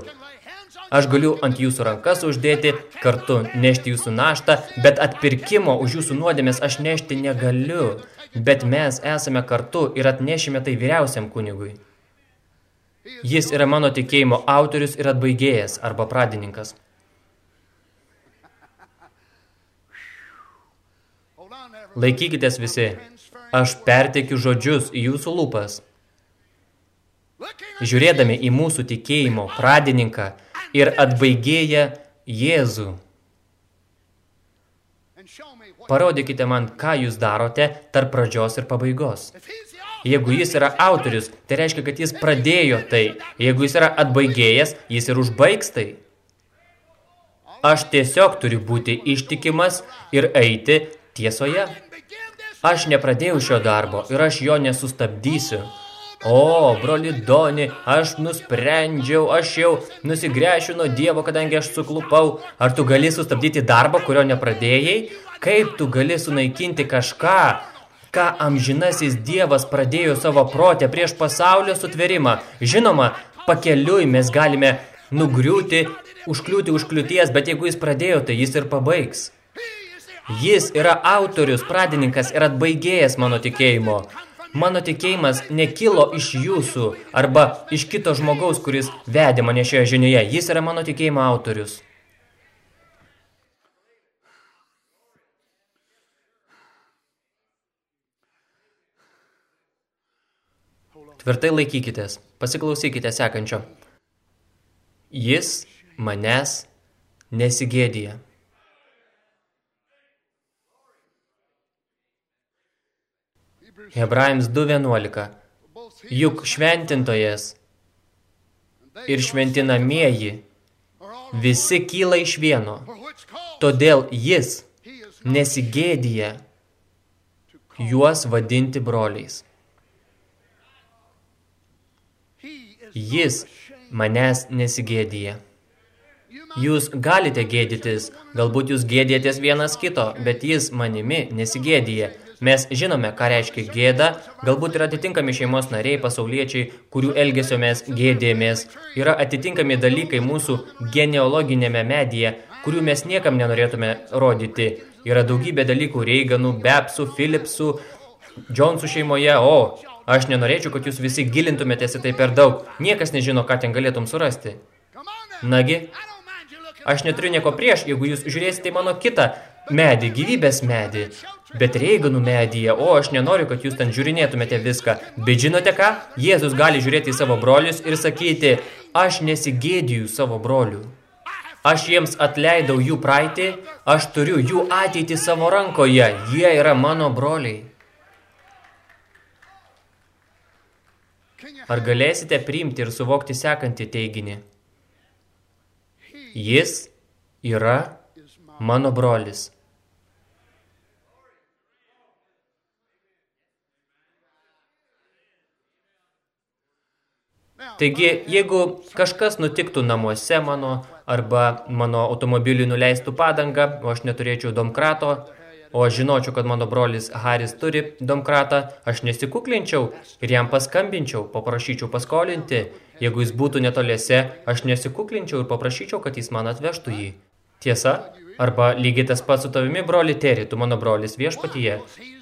Aš galiu ant jūsų rankas uždėti, kartu nešti jūsų naštą, bet atpirkimo už jūsų nuodėmės aš nešti negaliu. Bet mes esame kartu ir atnešime tai vyriausiam kunigui. Jis yra mano tikėjimo autorius ir atbaigėjas arba pradininkas. Laikykitės visi, aš perteikiu žodžius į jūsų lūpas. Žiūrėdami į mūsų tikėjimo pradininką ir atbaigėję Jėzų. Parodykite man, ką jūs darote tarp pradžios ir pabaigos. Jeigu jis yra autorius, tai reiškia, kad jis pradėjo tai. Jeigu jis yra atbaigėjas, jis ir užbaigs tai. Aš tiesiog turiu būti ištikimas ir eiti Tiesoje, aš nepradėjau šio darbo ir aš jo nesustabdysiu. O, broli Doni, aš nusprendžiau, aš jau nusigręšiu nuo Dievo, kadangi aš suklupau. Ar tu gali sustabdyti darbą, kurio nepradėjai? Kaip tu gali sunaikinti kažką, ką amžinasis Dievas pradėjo savo protę prieš pasaulio sutverimą? Žinoma, pakeliui mes galime nugriūti, užkliūti už kliūties, bet jeigu jis pradėjo, tai jis ir pabaigs. Jis yra autorius, pradininkas ir atbaigėjas mano tikėjimo. Mano tikėjimas nekilo iš jūsų arba iš kito žmogaus, kuris vedė mane šioje žinioje. Jis yra mano tikėjimo autorius. Tvirtai laikykitės, pasiklausykite sekančio. Jis manęs nesigėdija. Hebrajams 2.11. Juk šventintojas ir šventinamieji visi kyla iš vieno. Todėl jis nesigėdija juos vadinti broliais. Jis manęs nesigėdija. Jūs galite gėdytis, galbūt jūs gėdėtės vienas kito, bet jis manimi nesigėdija. Mes žinome, ką reiškia gėda, galbūt yra atitinkami šeimos nariai, pasauliečiai, kurių elgesio mes gėdėmės. Yra atitinkami dalykai mūsų genealoginėme medyje, kurių mes niekam nenorėtume rodyti. Yra daugybė dalykų Reiganų, Bepsų, Philipsų, Džonsų šeimoje, o aš nenorėčiau, kad jūs visi gilintumėtės į tai per daug. Niekas nežino, ką ten galėtum surasti. Nagi, aš neturiu nieko prieš, jeigu jūs žiūrėsite į mano kitą medį, gyvybės medį. Bet Reiganų medyje, o aš nenoriu, kad jūs ten žiūrinėtumėte viską. Bet žinote ką? Jėzus gali žiūrėti į savo brolius ir sakyti, aš nesigėdiju savo brolių. Aš jiems atleidau jų praeitį, aš turiu jų ateitį savo rankoje, jie yra mano broliai. Ar galėsite priimti ir suvokti sekantį teiginį? Jis yra mano brolis. Taigi, jeigu kažkas nutiktų namuose mano, arba mano automobiliui nuleistų padangą, o aš neturėčiau domkrato, o aš žinočiau, kad mano brolis Haris turi domkratą, aš nesikuklinčiau ir jam paskambinčiau, paprašyčiau paskolinti. Jeigu jis būtų netoliese, aš nesikuklinčiau ir paprašyčiau, kad jis man atvežtų jį. Tiesa? Arba lygiai tas pats su tavimi, broli Teri, tu mano brolis viešpatyje.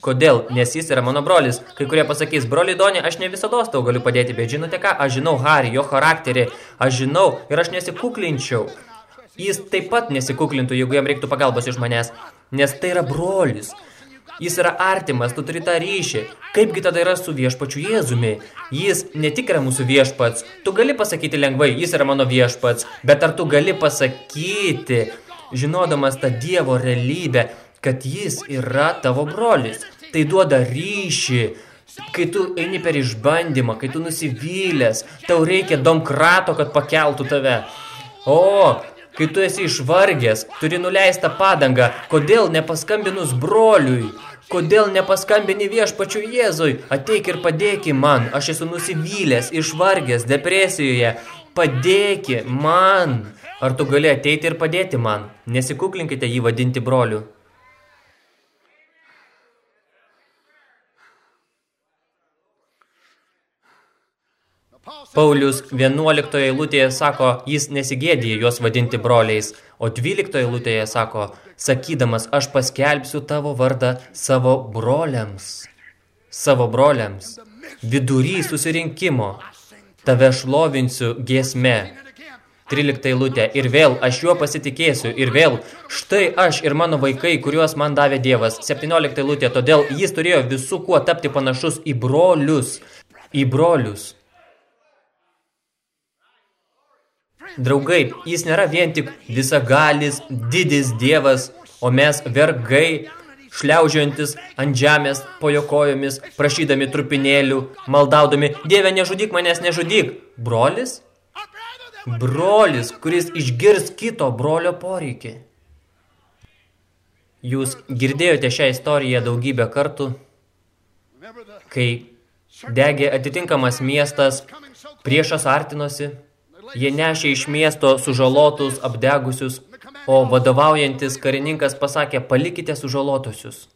Kodėl? Nes jis yra mano brolis. Kai kurie pasakys, broli Donė, aš ne visados tau galiu padėti, bet žinote ką, aš žinau Harį, jo charakterį, aš žinau ir aš nesikuklinčiau. Jis taip pat nesikuklintų, jeigu jam reiktų pagalbos iš manęs, nes tai yra brolis. Jis yra artimas, tu turi tą ryšį. Kaipgi tada yra su viešpačiu Jėzumi? Jis ne tik yra mūsų viešpats. Tu gali pasakyti lengvai, jis yra mano viešpats. Bet ar tu gali pasakyti, žinodamas tą Dievo realybę, kad jis yra tavo brolis. Tai duoda ryšį. Kai tu eini per išbandymą, kai tu nusivylęs, tau reikia domkrato, kad pakeltų tave. O, kai tu esi išvargęs, turi nuleistą padangą, kodėl nepaskambinus broliui? Kodėl nepaskambini viešpačiu Jėzui? Ateik ir padėki man, aš esu nusivylęs, išvargęs, depresijoje. Padėki man. Ar tu gali ateiti ir padėti man? Nesikuklinkite jį vadinti broliu. Paulius 11 eilutėje sako, jis nesigėdė juos vadinti broliais, o 12 eilutėje sako, sakydamas, aš paskelbsiu tavo vardą savo broliams. Savo broliams. Vidury susirinkimo. Tave šlovinsiu giesme. 13 eilutė. Ir vėl aš juo pasitikėsiu. Ir vėl štai aš ir mano vaikai, kuriuos man davė Dievas. 17 eilutė. Todėl jis turėjo visų kuo tapti panašus į brolius. Į brolius. Draugai, jis nėra vien tik visagalis, didis Dievas, o mes vergai, šliaužiantis ant žemės po jo kojomis, prašydami trupinėlių, maldaudami, Dieve, nežudyk manęs, nežudyk. Brolis? brolis, kuris išgirs kito brolio poreikį. Jūs girdėjote šią istoriją daugybę kartų, kai degė atitinkamas miestas, priešas artinosi, jie nešė iš miesto sužalotus, apdegusius, o vadovaujantis karininkas pasakė, palikite sužalotusius.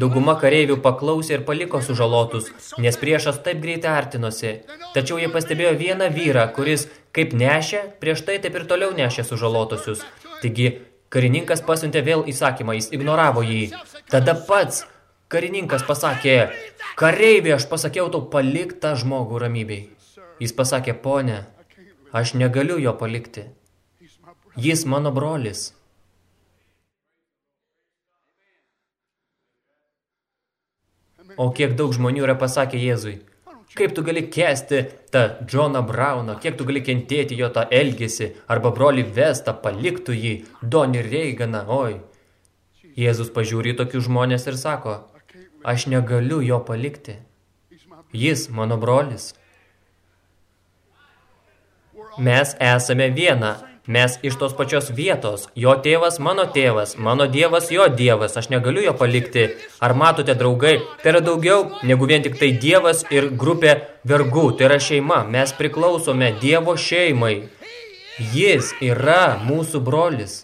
Dauguma kareivių paklausė ir paliko sužalotus, nes priešas taip greitai artinosi. Tačiau jie pastebėjo vieną vyrą, kuris kaip nešė, prieš tai taip ir toliau nešė sužalotusius. Taigi, karininkas pasiuntė vėl įsakymą, jis ignoravo jį. Tada pats karininkas pasakė, kareivė, aš pasakiau tau palik tą žmogų ramybei. Jis pasakė, ponė, aš negaliu jo palikti. Jis mano brolis. O kiek daug žmonių yra pasakę Jėzui, kaip tu gali kesti tą Džoną Brauną, kiek tu gali kentėti jo tą elgesį, arba brolį Vestą, paliktų jį, Donį Reiganą, oi. Jėzus pažiūri tokius žmonės ir sako, aš negaliu jo palikti. Jis mano brolis. Mes esame viena, Mes iš tos pačios vietos. Jo tėvas, mano tėvas, mano dievas, jo dievas. Aš negaliu jo palikti. Ar matote, draugai, tai yra daugiau negu vien tik tai dievas ir grupė vergų. Tai yra šeima. Mes priklausome dievo šeimai. Jis yra mūsų brolis.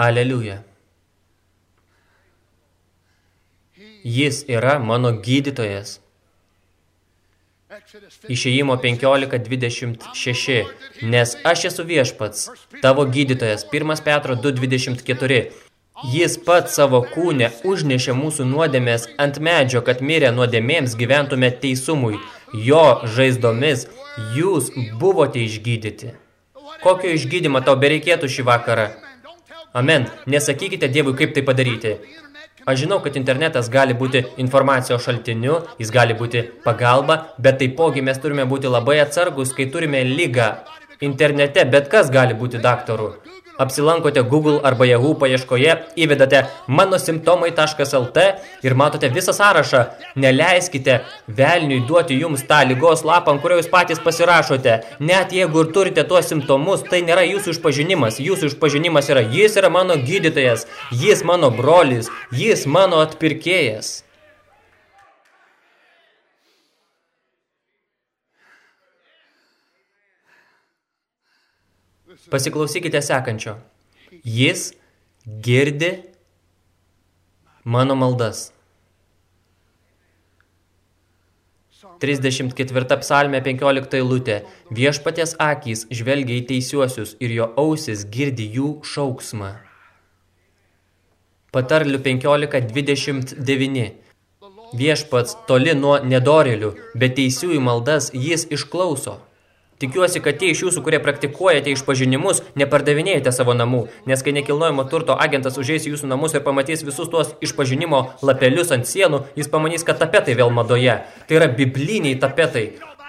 Aleliuja. Jis yra mano gydytojas. Išėjimo 15.26. Nes aš esu viešpats, tavo gydytojas, 1 Petro 2.24. Jis pats savo kūnę užnešė mūsų nuodėmės ant medžio, kad mirę nuodėmėms gyventume teisumui. Jo žaizdomis jūs buvote išgydyti. Kokio išgydymo tau bereikėtų šį vakarą? Amen. Nesakykite Dievui, kaip tai padaryti. Aš žinau, kad internetas gali būti informacijos šaltiniu, jis gali būti pagalba, bet taipogi mes turime būti labai atsargus, kai turime lygą. Internete bet kas gali būti daktaru. Apsilankote Google arba Yahoo paieškoje, įvedate mano simptomai.lt ir matote visą sąrašą. Neleiskite velniui duoti jums tą lygos lapą, ant kurio jūs patys pasirašote. Net jeigu ir turite tuos simptomus, tai nėra jūsų išpažinimas. Jūsų išpažinimas yra, jis yra mano gydytojas, jis mano brolis, jis mano atpirkėjas. Pasiklausykite sekančio. Jis girdi mano maldas. 34 psalmė 15 eilutė. Viešpatės akys žvelgia į teisiuosius ir jo ausis girdi jų šauksmą. Patarlių 15.29. Viešpats toli nuo nedorelių, bet teisiųjų maldas jis išklauso. Tikiuosi, kad tie iš jūsų, kurie praktikuojate išpažinimus, nepardavinėjate savo namų, nes kai nekilnojamo turto agentas užeis į jūsų namus ir pamatys visus tuos išpažinimo lapelius ant sienų, jis pamanys, kad tapetai vėl madoje. Tai yra bibliniai tapetai.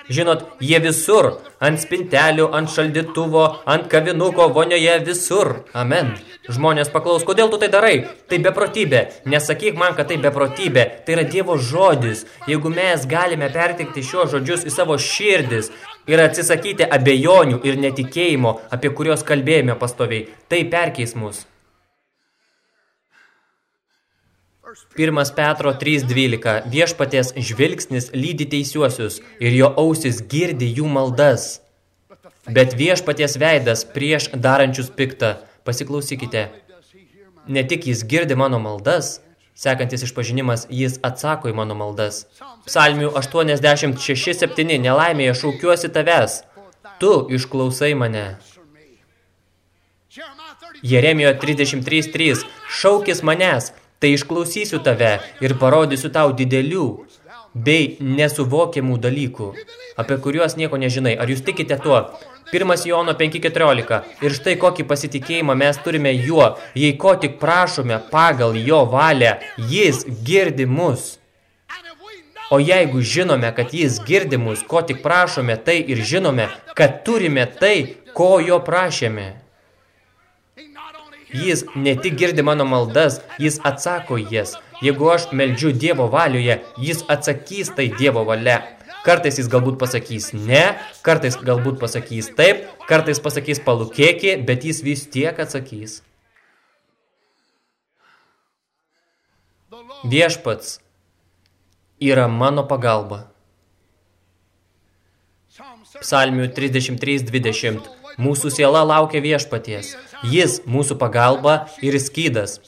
Žinot, jie visur, ant spintelių, ant šaldytuvo, ant kavinuko, vonioje, visur. Amen. Žmonės paklaus, kodėl tu tai darai? Tai beprotybė. Nesakyk man, kad tai beprotybė. Tai yra Dievo žodis. Jeigu mes galime pertikti šios žodžius į savo širdis ir atsisakyti abejonių ir netikėjimo, apie kurios kalbėjome pastoviai, tai perkeis mus. 1 Petro 3.12. Viešpaties žvilgsnis lydi teisiuosius ir jo ausis girdi jų maldas. Bet viešpaties veidas prieš darančius piktą. Pasiklausykite. Ne tik jis girdi mano maldas, sekantis išpažinimas, jis atsako į mano maldas. Psalmių 86.7. Nelaimėje šaukiuosi tavęs. Tu išklausai mane. Jeremijo 33.3. Šaukis manęs, tai išklausysiu tave ir parodysiu tau didelių bei nesuvokiamų dalykų, apie kuriuos nieko nežinai. Ar jūs tikite tuo? 1 Jono 5.14. Ir štai kokį pasitikėjimą mes turime juo, jei ko tik prašome pagal jo valią, jis girdi mus. O jeigu žinome, kad jis girdi mus, ko tik prašome, tai ir žinome, kad turime tai, ko jo prašėme. Jis ne tik girdi mano maldas, jis atsako jas. Jeigu aš meldžiu Dievo valioje, jis atsakys tai Dievo valia. Kartais jis galbūt pasakys ne, kartais galbūt pasakys taip, kartais pasakys palūkėki, bet jis vis tiek atsakys. Viešpats yra mano pagalba. Psalmių 33.20. Mūsų siela laukia viešpaties. Jis mūsų pagalba ir skydas.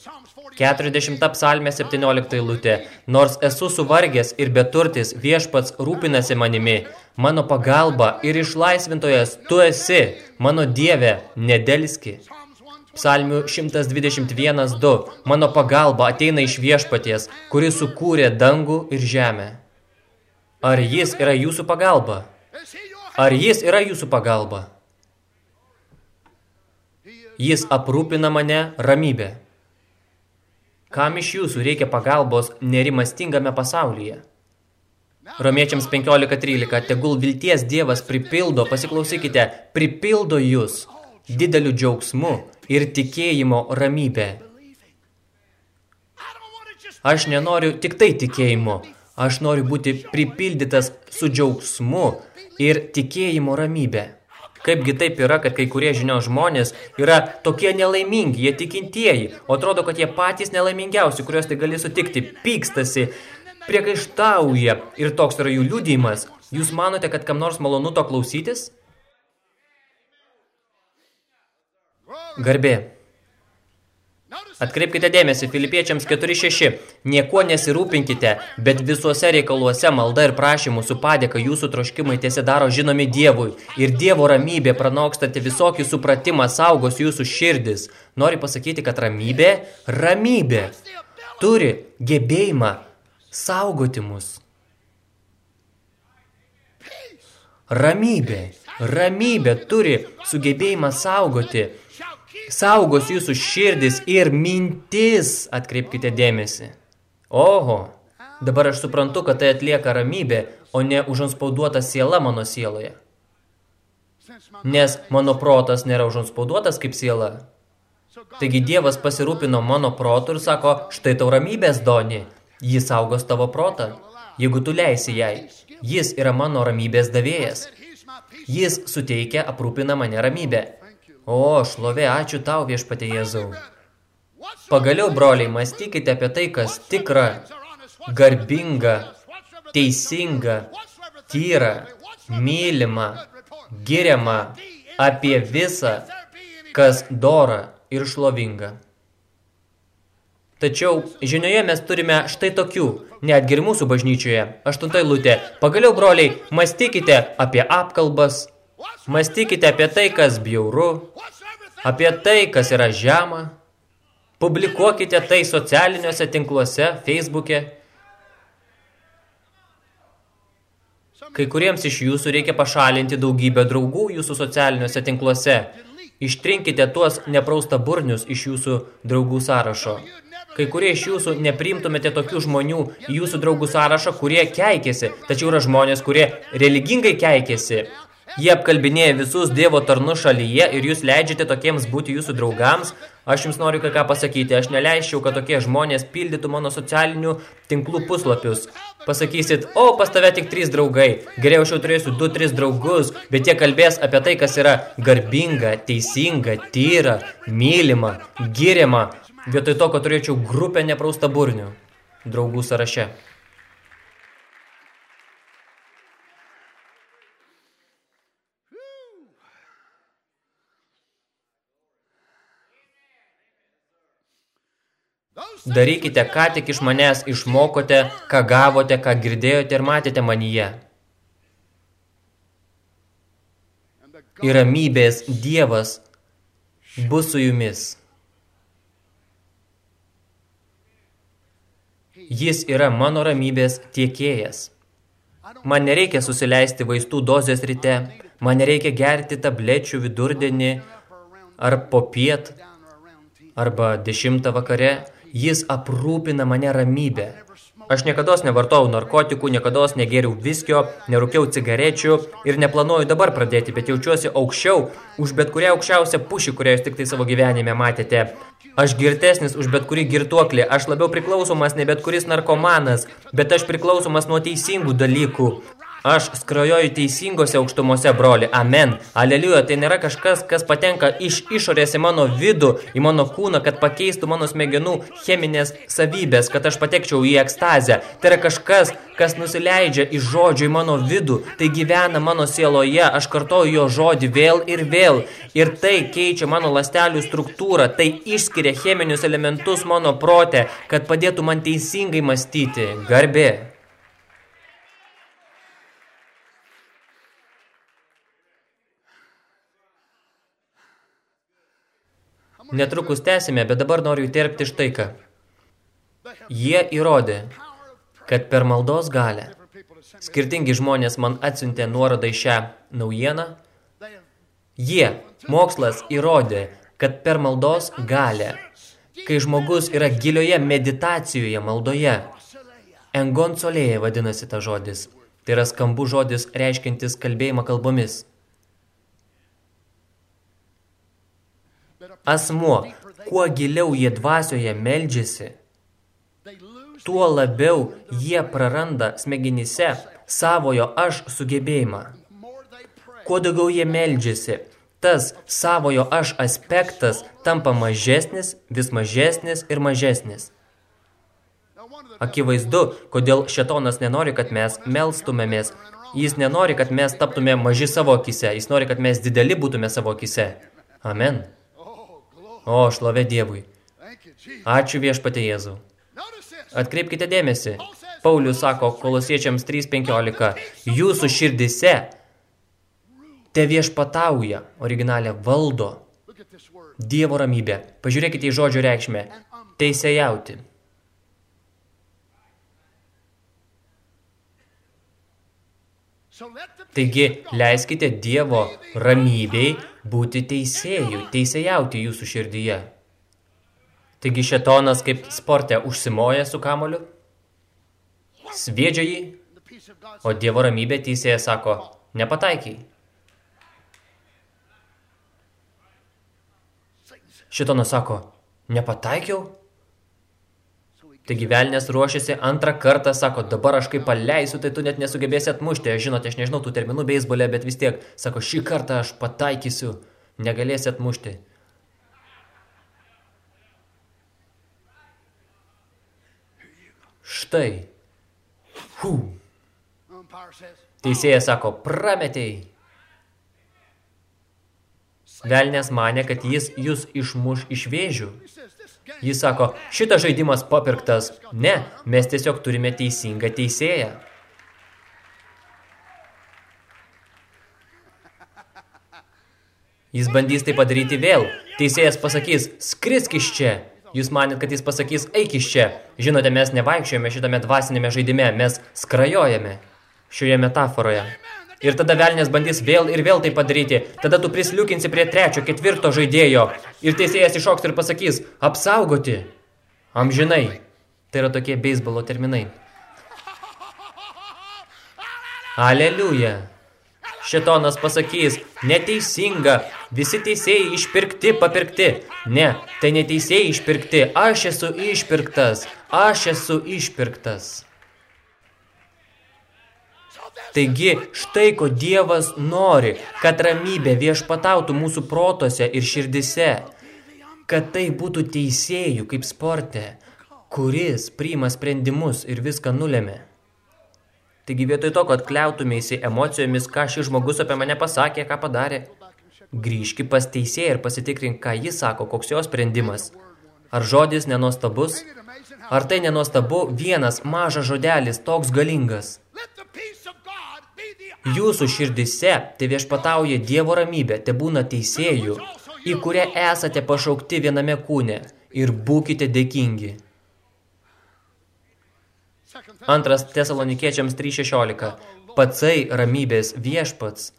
40 psalmė 17 eilutė. Nors esu suvargęs ir beturtis, viešpats rūpinasi manimi. Mano pagalba ir išlaisvintojas tu esi, mano dieve, nedelski. Psalmių 121.2. Mano pagalba ateina iš viešpaties, kuris sukūrė dangų ir žemę. Ar jis yra jūsų pagalba? Ar jis yra jūsų pagalba? Jis aprūpina mane ramybę. Kam iš jūsų reikia pagalbos nerimastingame pasaulyje? Romiečiams 15.13. Tegul vilties Dievas pripildo, pasiklausykite, pripildo jūs dideliu džiaugsmu ir tikėjimo ramybė. Aš nenoriu tik tai tikėjimo. Aš noriu būti pripildytas su džiaugsmu ir tikėjimo ramybė. Kaipgi taip yra, kad kai kurie žinios žmonės yra tokie nelaimingi, jie tikintieji, o atrodo, kad jie patys nelaimingiausi, kuriuos tai gali sutikti, pykstasi, priekaištauja ir toks yra jų liudijimas. Jūs manote, kad kam nors malonu to klausytis? Garbė. Atkreipkite dėmesį, Filipiečiams 4.6. Niekuo nesirūpinkite, bet visuose reikaluose malda ir prašymų su padėka jūsų troškimai tiesi daro žinomi Dievui. Ir Dievo ramybė pranokstanti visokį supratimą saugos jūsų širdis. Nori pasakyti, kad ramybė, ramybė turi gebėjimą saugoti mus. Ramybė, ramybė turi sugebėjimą saugoti saugos jūsų širdis ir mintis, atkreipkite dėmesį. Oho, dabar aš suprantu, kad tai atlieka ramybė, o ne užanspauduota siela mano sieloje. Nes mano protas nėra užanspauduotas kaip siela. Taigi Dievas pasirūpino mano protu ir sako, štai tau ramybės doni, jis saugos tavo protą, jeigu tu leisi jai. Jis yra mano ramybės davėjas. Jis suteikia, aprūpina mane ramybę. O, šlovė, ačiū tau viešpatė Jėzau. Pagaliau, broliai, mąstykite apie tai, kas tikra, garbinga, teisinga, tyra, mylima, giriama, apie visą, kas dora ir šlovinga. Tačiau žinioje mes turime štai tokių, netgi ir mūsų bažnyčioje, aštuntai lūtė. Pagaliau, broliai, mąstykite apie apkalbas, Mąstykite apie tai, kas bjauru, apie tai, kas yra žema. Publikuokite tai socialiniuose tinkluose, Facebook'e. Kai kuriems iš jūsų reikia pašalinti daugybę draugų jūsų socialiniuose tinkluose. Ištrinkite tuos nepraustaburnius iš jūsų draugų sąrašo. Kai kurie iš jūsų neprimtumėte tokių žmonių į jūsų draugų sąrašą, kurie keikėsi, tačiau yra žmonės, kurie religingai keikėsi. Jie apkalbinėja visus Dievo tarnus šalyje ir jūs leidžiate tokiems būti jūsų draugams. Aš jums noriu ką pasakyti. Aš neleisčiau, kad tokie žmonės pildytų mano socialinių tinklų puslapius. Pasakysit, o pas tave tik trys draugai. Geriau aš jau turėsiu du, tris draugus, bet jie kalbės apie tai, kas yra garbinga, teisinga, tyra, mylima, giriama. Vietoj to, kad turėčiau grupę nepraustaburnių draugų sąraše. Darykite, ką tik iš manęs išmokote, ką gavote, ką girdėjote ir matėte manyje. Ir ramybės Dievas bus su jumis. Jis yra mano ramybės tiekėjas. Man nereikia susileisti vaistų dozės ryte, man nereikia gerti tablečių vidurdienį ar popiet arba dešimtą vakare, Jis aprūpina mane ramybę. Aš niekados nevartojau narkotikų, niekados negėriau viskio, nerūkiau cigarečių ir neplanuoju dabar pradėti, bet jaučiuosi aukščiau už bet kurią aukščiausią pušį, kurią jūs tik tai savo gyvenime matėte. Aš girtesnis už bet kurį girtuoklį, aš labiau priklausomas ne bet kuris narkomanas, bet aš priklausomas nuo teisingų dalykų. Aš skrajoju teisingose aukštumose, broli. Amen. Aleliuja, tai nėra kažkas, kas patenka iš išorės į mano vidų, į mano kūną, kad pakeistų mano smegenų cheminės savybės, kad aš patekčiau į ekstazę. Tai yra kažkas, kas nusileidžia iš žodžio į mano vidų, tai gyvena mano sieloje, aš kartoju jo žodį vėl ir vėl. Ir tai keičia mano lastelių struktūrą, tai išskiria cheminius elementus mano prote, kad padėtų man teisingai mąstyti. Garbė. Netrukus tęsime, bet dabar noriu įterpti štai ką. Jie įrodė, kad per maldos galę skirtingi žmonės man atsiuntė nuorodą į šią naujieną. Jie, mokslas, įrodė, kad per maldos galę, kai žmogus yra gilioje meditacijoje maldoje, engonsolėje vadinasi ta žodis, tai yra skambu žodis reiškintis kalbėjimą kalbomis – Asmuo, kuo giliau jie dvasioje meldžiasi, tuo labiau jie praranda smegenyse savojo aš sugebėjimą. Kuo daugiau jie meldžiasi, tas savojo aš aspektas tampa mažesnis, vis mažesnis ir mažesnis. Akivaizdu, kodėl šetonas nenori, kad mes melstumėmės. Jis nenori, kad mes taptume maži savo akise. Jis nori, kad mes dideli būtume savo akise. Amen. O, šlovė Dievui. Ačiū viešpatė Jėzų. Atkreipkite dėmesį. Paulius sako kolosiečiams 3.15. Jūsų širdise te viešpatauja, originalė valdo, Dievo ramybė. Pažiūrėkite į žodžio reikšmę. Teisėjauti. Taigi, leiskite Dievo ramybei būti teisėjų, teisėjauti jūsų širdyje. Taigi šetonas kaip sporte užsimoja su kamoliu, sviedžia jį, o Dievo ramybė teisėja sako, nepataikiai. Šetonas sako, nepataikiau? Taigi velnės ruošiasi antrą kartą, sako, dabar aš kai paleisiu, tai tu net nesugebėsi atmušti. Aš žinote, aš nežinau tų terminų beisbolė, bet vis tiek, sako, šį kartą aš pataikysiu, negalėsi atmušti. Štai. Hū. Teisėjas sako, prametėjai. Velnės mane, kad jis jūs išmuš iš vėžių. Jis sako, šitas žaidimas papirktas. Ne, mes tiesiog turime teisingą teisėją. Jis bandys tai padaryti vėl. Teisėjas pasakys, skrisk iš čia. Jūs manit, kad jis pasakys, eik iš čia. Žinote, mes nevaikščiojame šitame dvasinėme žaidime, mes skrajojame šioje metaforoje. Ir tada velnės bandys vėl ir vėl tai padaryti. Tada tu prisliukinsi prie trečio, ketvirto žaidėjo. Ir teisėjas iššoks ir pasakys, apsaugoti. Amžinai. Tai yra tokie beisbolo terminai. Aleliuja. Šetonas pasakys, neteisinga, visi teisėjai išpirkti, papirkti. Ne, tai neteisėjai išpirkti, aš esu išpirktas, aš esu išpirktas. Taigi, štai ko Dievas nori, kad ramybė viešpatautų mūsų protose ir širdise, kad tai būtų teisėjų kaip sporte, kuris priima sprendimus ir viską nulėmė. Taigi vietoj to, kad kliautumėsi emocijomis, ką šis žmogus apie mane pasakė, ką padarė, grįžki pas teisėją ir pasitikrink, ką jis sako, koks jo sprendimas. Ar žodis nenuostabus? Ar tai nenuostabu vienas mažas žodelis toks galingas? Jūsų širdise tai viešpatauja Dievo ramybė, te būna teisėjų, į kurią esate pašaukti viename kūne ir būkite dėkingi. Antras tesalonikiečiams 3.16. Patsai ramybės viešpats,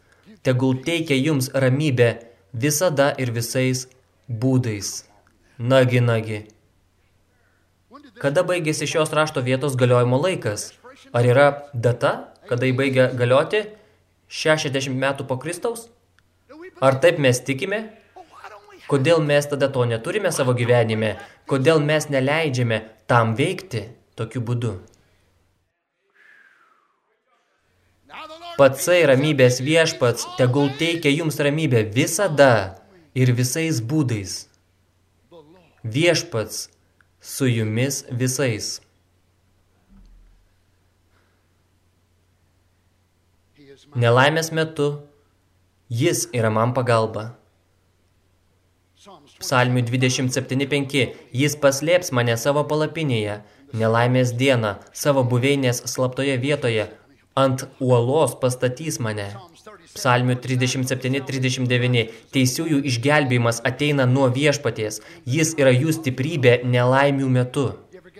tegul teikia jums ramybę visada ir visais būdais. Nagi, nagi. Kada baigėsi šios rašto vietos galiojimo laikas? Ar yra data, kada jį baigia galioti? 60 metų po Kristaus? Ar taip mes tikime? Kodėl mes tada to neturime savo gyvenime? Kodėl mes neleidžiame tam veikti tokiu būdu? Patsai ramybės viešpats tegul teikia jums ramybę visada ir visais būdais. Viešpats su jumis visais. Nelaimės metu jis yra man pagalba. Psalmių 27.5. Jis paslėps mane savo palapinėje, nelaimės dieną, savo buveinės slaptoje vietoje, ant uolos pastatys mane. Psalmių 37-39. Teisiųjų išgelbėjimas ateina nuo viešpaties. Jis yra jų stiprybė nelaimių metu.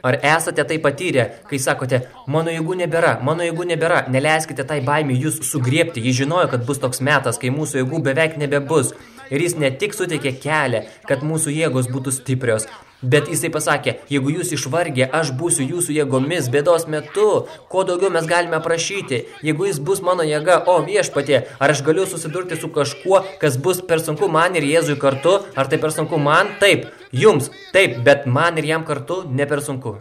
Ar esate tai patyrę, kai sakote, mano jėgų nebėra, mano jėgų nebėra, neleiskite tai baimį jūs sugriepti, jis žinojo, kad bus toks metas, kai mūsų jėgų beveik nebebus. Ir jis ne tik suteikė kelią, kad mūsų jėgos būtų stiprios, Bet jisai pasakė, jeigu jūs išvargė, aš būsiu jūsų jėgomis bėdos metu, kuo daugiau mes galime prašyti. Jeigu jis bus mano jėga, o viešpatė, ar aš galiu susidurti su kažkuo, kas bus per sunku man ir Jėzui kartu, ar tai per sunku man? Taip, jums, taip, bet man ir jam kartu ne per sunku.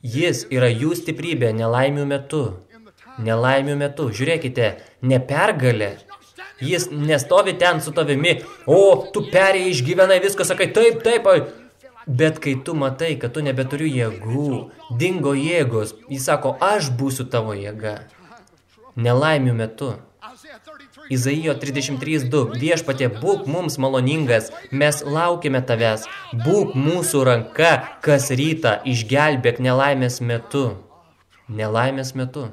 Jis yra jų stiprybė nelaimių metu. Nelaimių metu. Žiūrėkite, ne pergalė. Jis nestovi ten su tavimi, o tu perėjai išgyvenai viską, sakai, taip, taip, Bet kai tu matai, kad tu nebeturiu jėgų, dingo jėgos, jis sako, aš būsiu tavo jėga. Nelaimių metu. Izaijo 33.2. Viešpatė, būk mums maloningas, mes laukiame tavęs. Būk mūsų ranka, kas rytą išgelbėk nelaimės metu. Nelaimės metu.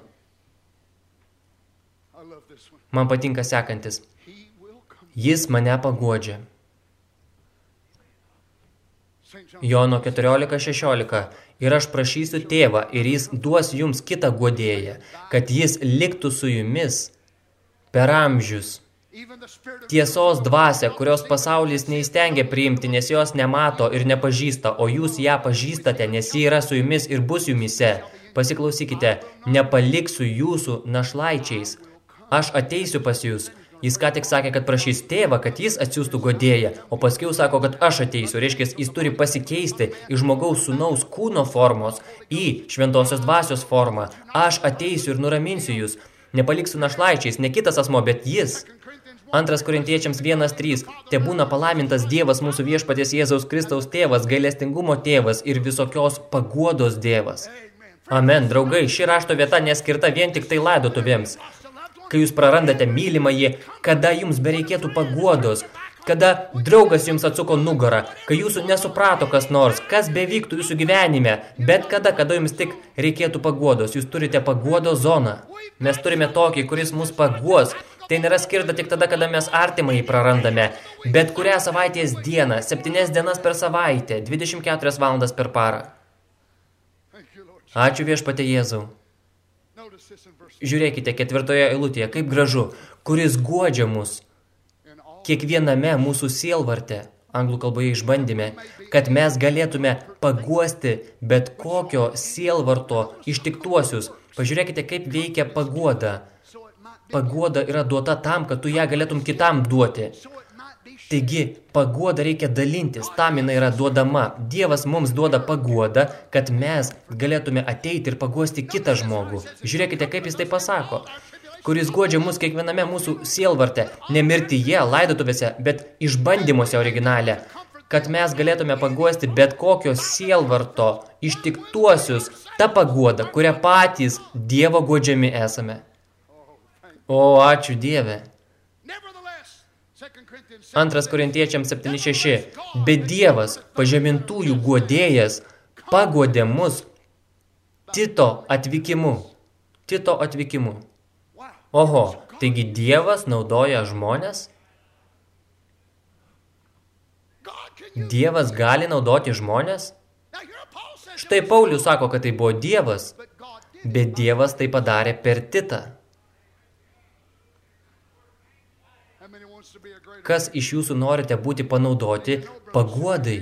Man patinka sekantis. Jis mane paguodžia. Jono 14.16. Ir aš prašysiu tėvą, ir jis duos jums kitą guodėją, kad jis liktų su jumis per amžius. Tiesos dvasia, kurios pasaulis neįstengia priimti, nes jos nemato ir nepažįsta, o jūs ją pažįstate, nes ji yra su jumis ir bus jumise. Pasiklausykite, nepaliksiu jūsų našlaičiais. Aš ateisiu pas jūs, Jis ką tik sakė, kad prašys tėvą, kad jis atsiųstų godėją, o paskiau sako, kad aš ateisiu. Reiškia, jis turi pasikeisti iš žmogaus sūnaus kūno formos į šventosios dvasios formą. Aš ateisiu ir nuraminsiu jūs. Nepaliksiu našlaičiais, ne kitas asmo, bet jis. Antras korintiečiams 1.3. Te būna palaimintas Dievas mūsų viešpaties Jėzaus Kristaus tėvas, gailestingumo tėvas ir visokios paguodos Dievas. Amen, draugai, ši rašto vieta neskirta vien tik tai laidotuvėms kai jūs prarandate mylimąjį, kada jums bereikėtų paguodos, kada draugas jums atsuko nugarą, kai jūsų nesuprato kas nors, kas bevyktų jūsų gyvenime, bet kada, kada jums tik reikėtų paguodos, jūs turite paguodo zoną. Mes turime tokį, kuris mus paguos. Tai nėra skirta tik tada, kada mes artimai prarandame, bet kurią savaitės dieną, septynes dienas per savaitę, 24 valandas per parą. Ačiū viešpate Jėzau. Žiūrėkite ketvirtoje eilutėje, kaip gražu, kuris guodžia mus kiekviename mūsų sielvarte, anglų kalboje išbandėme, kad mes galėtume paguosti bet kokio sielvarto ištiktuosius. Pažiūrėkite, kaip veikia paguoda. Paguoda yra duota tam, kad tu ją galėtum kitam duoti. Taigi, paguoda reikia dalintis, tam jinai yra duodama. Dievas mums duoda paguodą, kad mes galėtume ateiti ir paguosti kitą žmogų. Žiūrėkite, kaip jis tai pasako kuris guodžia mus kiekviename mūsų sielvarte, ne mirtyje, laidotuvėse, bet išbandymuose originalė, kad mes galėtume paguosti bet kokio sielvarto ištiktuosius tą paguodą, kurią patys Dievo guodžiami esame. O, ačiū Dieve. Antras korintiečiams 7.6. Bet Dievas, pažemintųjų guodėjas, paguodė mus Tito atvykimu. Tito atvykimu. Oho, taigi Dievas naudoja žmonės? Dievas gali naudoti žmonės? Štai Paulius sako, kad tai buvo Dievas, bet Dievas tai padarė per Titą. Kas iš jūsų norite būti panaudoti paguodai?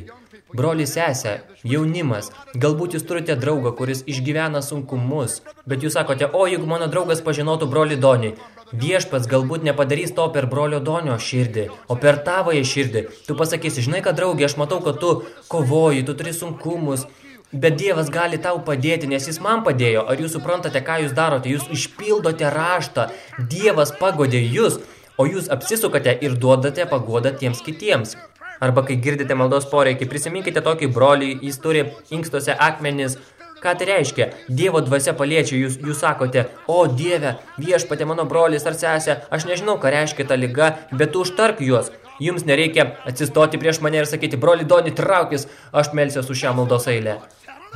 Broli sesė, jaunimas, galbūt jūs turite draugą, kuris išgyvena sunkumus, bet jūs sakote, o jeigu mano draugas pažinotų brolį Donį, viešpats galbūt nepadarys to per brolio Donio širdį, o per tavoje širdį. Tu pasakysi, žinai ką draugė, aš matau, kad tu kovoji, tu turi sunkumus, bet Dievas gali tau padėti, nes jis man padėjo. Ar jūs suprantate, ką jūs darote? Jūs išpildote raštą, Dievas pagodė jūs, o jūs apsisukate ir duodate paguodą tiems kitiems. Arba kai girdite maldos poreikį, prisiminkite tokį brolį, jis turi inkstuose akmenis. Ką tai reiškia? Dievo dvasia paliečia, jūs, jūs sakote, o Dieve, viešpatė mano brolis ar sesė, aš nežinau, ką reiškia ta liga, bet tu užtark juos. Jums nereikia atsistoti prieš mane ir sakyti, broli Doni, traukis, aš melsiuos už šią maldos eilę.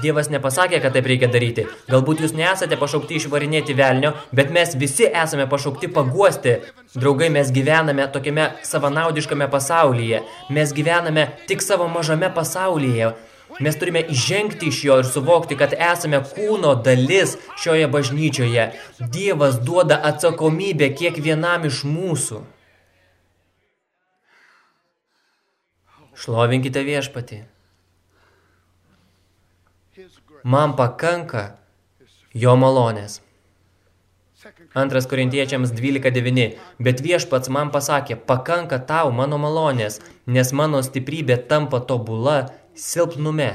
Dievas nepasakė, kad taip reikia daryti. Galbūt jūs nesate pašaukti išvarinėti velnio, bet mes visi esame pašaukti paguosti. Draugai, mes gyvename tokiame savanaudiškame pasaulyje. Mes gyvename tik savo mažame pasaulyje. Mes turime įžengti iš jo ir suvokti, kad esame kūno dalis šioje bažnyčioje. Dievas duoda atsakomybę kiekvienam iš mūsų. Šlovinkite viešpatį man pakanka jo malonės. Antras korintiečiams 12.9. Bet viešpats man pasakė, pakanka tau mano malonės, nes mano stiprybė tampa tobula silpnume.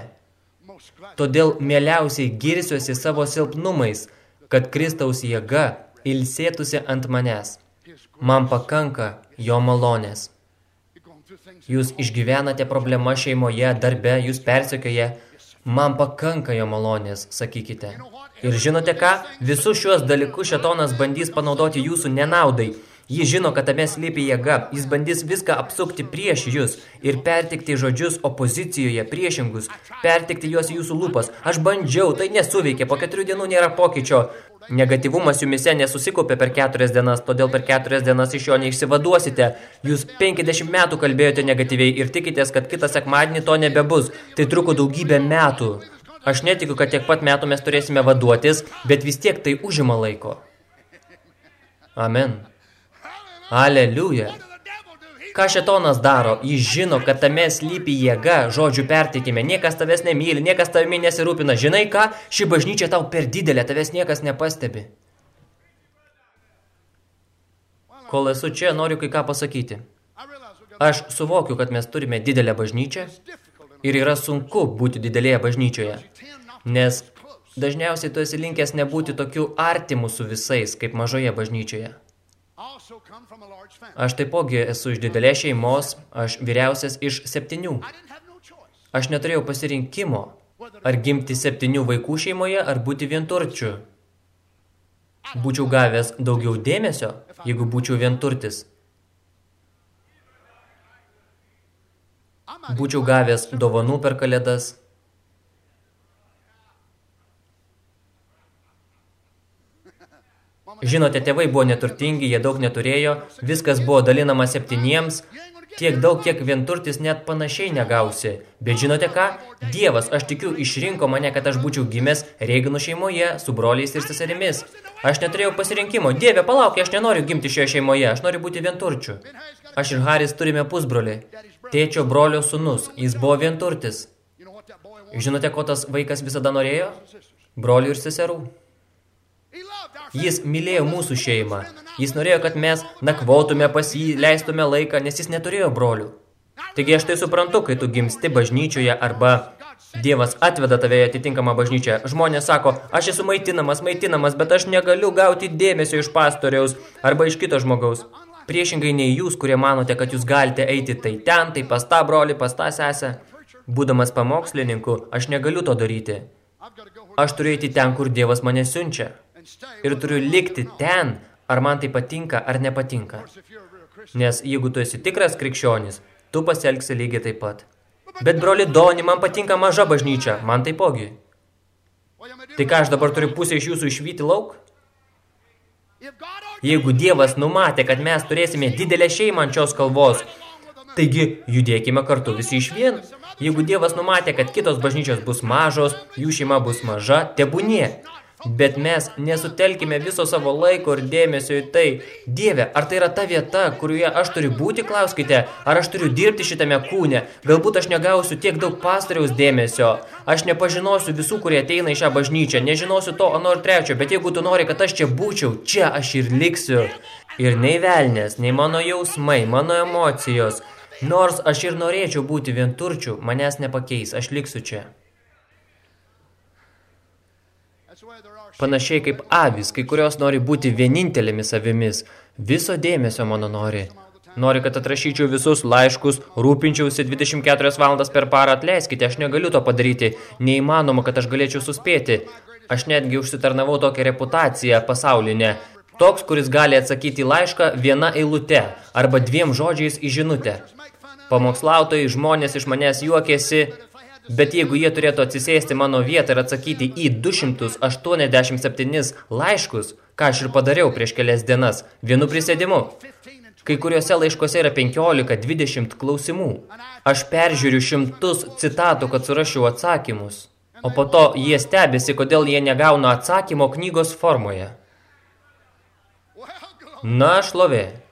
Todėl mieliausiai girsiuosi savo silpnumais, kad Kristaus jėga ilsėtųsi ant manęs. Man pakanka jo malonės. Jūs išgyvenate problemą šeimoje, darbe, jūs persekioje. Man pakanka jo malonės, sakykite. Ir žinote ką? Visus šiuos dalykus šetonas bandys panaudoti jūsų nenaudai. Jis žino, kad tame slypi jėga, jis bandys viską apsukti prieš jūs ir pertikti žodžius opozicijoje priešingus, pertikti juos jūsų lūpas. Aš bandžiau, tai nesuveikė, po keturių dienų nėra pokyčio. Negativumas jumise nesusikaupė per keturias dienas, todėl per keturias dienas iš jo neišsivaduosite. Jūs 50 metų kalbėjote negatyviai ir tikitės, kad kitą sekmadienį to nebebus. Tai truko daugybę metų. Aš netikiu, kad tiek pat metų mes turėsime vaduotis, bet vis tiek tai užima laiko. Amen. Aleliuja. Ką šetonas daro? Jis žino, kad tame slypi jėga, žodžių pertikime. Niekas tavęs nemyli, niekas tavimi nesirūpina. Žinai ką? Ši bažnyčia tau per didelė, tavęs niekas nepastebi. Kol esu čia, noriu kai ką pasakyti. Aš suvokiu, kad mes turime didelę bažnyčią ir yra sunku būti didelėje bažnyčioje, nes dažniausiai tu esi linkęs nebūti tokiu artimu su visais, kaip mažoje bažnyčioje. Aš taipogi esu iš didelės šeimos, aš vyriausias iš septynių. Aš neturėjau pasirinkimo, ar gimti septynių vaikų šeimoje, ar būti vienturčiu. Būčiau gavęs daugiau dėmesio, jeigu būčiau vienturtis. Būčiau gavęs dovanų per kalėdas, Žinote, tėvai buvo neturtingi, jie daug neturėjo, viskas buvo dalinama septyniems, tiek daug, kiek vienturtis net panašiai negausi. Bet žinote ką? Dievas, aš tikiu, išrinko mane, kad aš būčiau gimęs Reiganų šeimoje su broliais ir seserimis. Aš neturėjau pasirinkimo. Dieve, palauk, aš nenoriu gimti šioje šeimoje, aš noriu būti vienturčiu. Aš ir Haris turime pusbrolį. Tėčio brolio sunus, jis buvo vienturtis. Žinote, ko tas vaikas visada norėjo? Brolių ir seserų. Jis mylėjo mūsų šeimą. Jis norėjo, kad mes nakvotume pas jį, leistume laiką, nes jis neturėjo brolių. Taigi aš tai suprantu, kai tu gimsti bažnyčioje arba Dievas atveda tave į atitinkamą bažnyčią. Žmonės sako, aš esu maitinamas, maitinamas, bet aš negaliu gauti dėmesio iš pastoriaus arba iš kito žmogaus. Priešingai nei jūs, kurie manote, kad jūs galite eiti tai ten, tai pas tą brolį, pas tą sesę. Būdamas pamokslininku, aš negaliu to daryti. Aš turiu eiti ten, kur Dievas mane siunčia ir turiu likti ten, ar man tai patinka ar nepatinka. Nes jeigu tu esi tikras krikščionis, tu pasielgsi lygiai taip pat. Bet broli Doni, man patinka maža bažnyčia, man taipogi. Tai ką aš dabar turiu pusę iš jūsų išvyti lauk? Jeigu Dievas numatė, kad mes turėsime didelę šeimą ant šios kalvos, taigi judėkime kartu visi iš vien. Jeigu Dievas numatė, kad kitos bažnyčios bus mažos, jų šeima bus maža, tebūnie. Bet mes nesutelkime viso savo laiko ir dėmesio į tai. Dieve, ar tai yra ta vieta, kurioje aš turiu būti, klauskite, ar aš turiu dirbti šitame kūne. Galbūt aš negausiu tiek daug pastoriaus dėmesio. Aš nepažinosiu visų, kurie ateina į šią bažnyčią. Nežinosiu to, ano ir trečio. Bet jeigu tu nori, kad aš čia būčiau, čia aš ir liksiu. Ir nei velnės, nei mano jausmai, mano emocijos. Nors aš ir norėčiau būti vienturčių, manęs nepakeis, aš liksiu čia. Panašiai kaip avis, kai kurios nori būti vienintelėmis avimis. Viso dėmesio mano nori. Nori, kad atrašyčiau visus laiškus, rūpinčiausi 24 valandas per parą, atleiskite, aš negaliu to padaryti. Neįmanoma, kad aš galėčiau suspėti. Aš netgi užsitarnavau tokią reputaciją pasaulinę. Toks, kuris gali atsakyti laišką viena eilute arba dviem žodžiais į žinutę. Pamokslautojai žmonės iš manęs juokėsi, Bet jeigu jie turėtų atsisėsti mano vietą ir atsakyti į 287 laiškus, ką aš ir padariau prieš kelias dienas, vienu prisėdimu, kai kuriuose laiškuose yra 15-20 klausimų. Aš peržiūriu šimtus citatų, kad surašiau atsakymus. O po to jie stebisi, kodėl jie negauna atsakymo knygos formoje. Na, šlovė.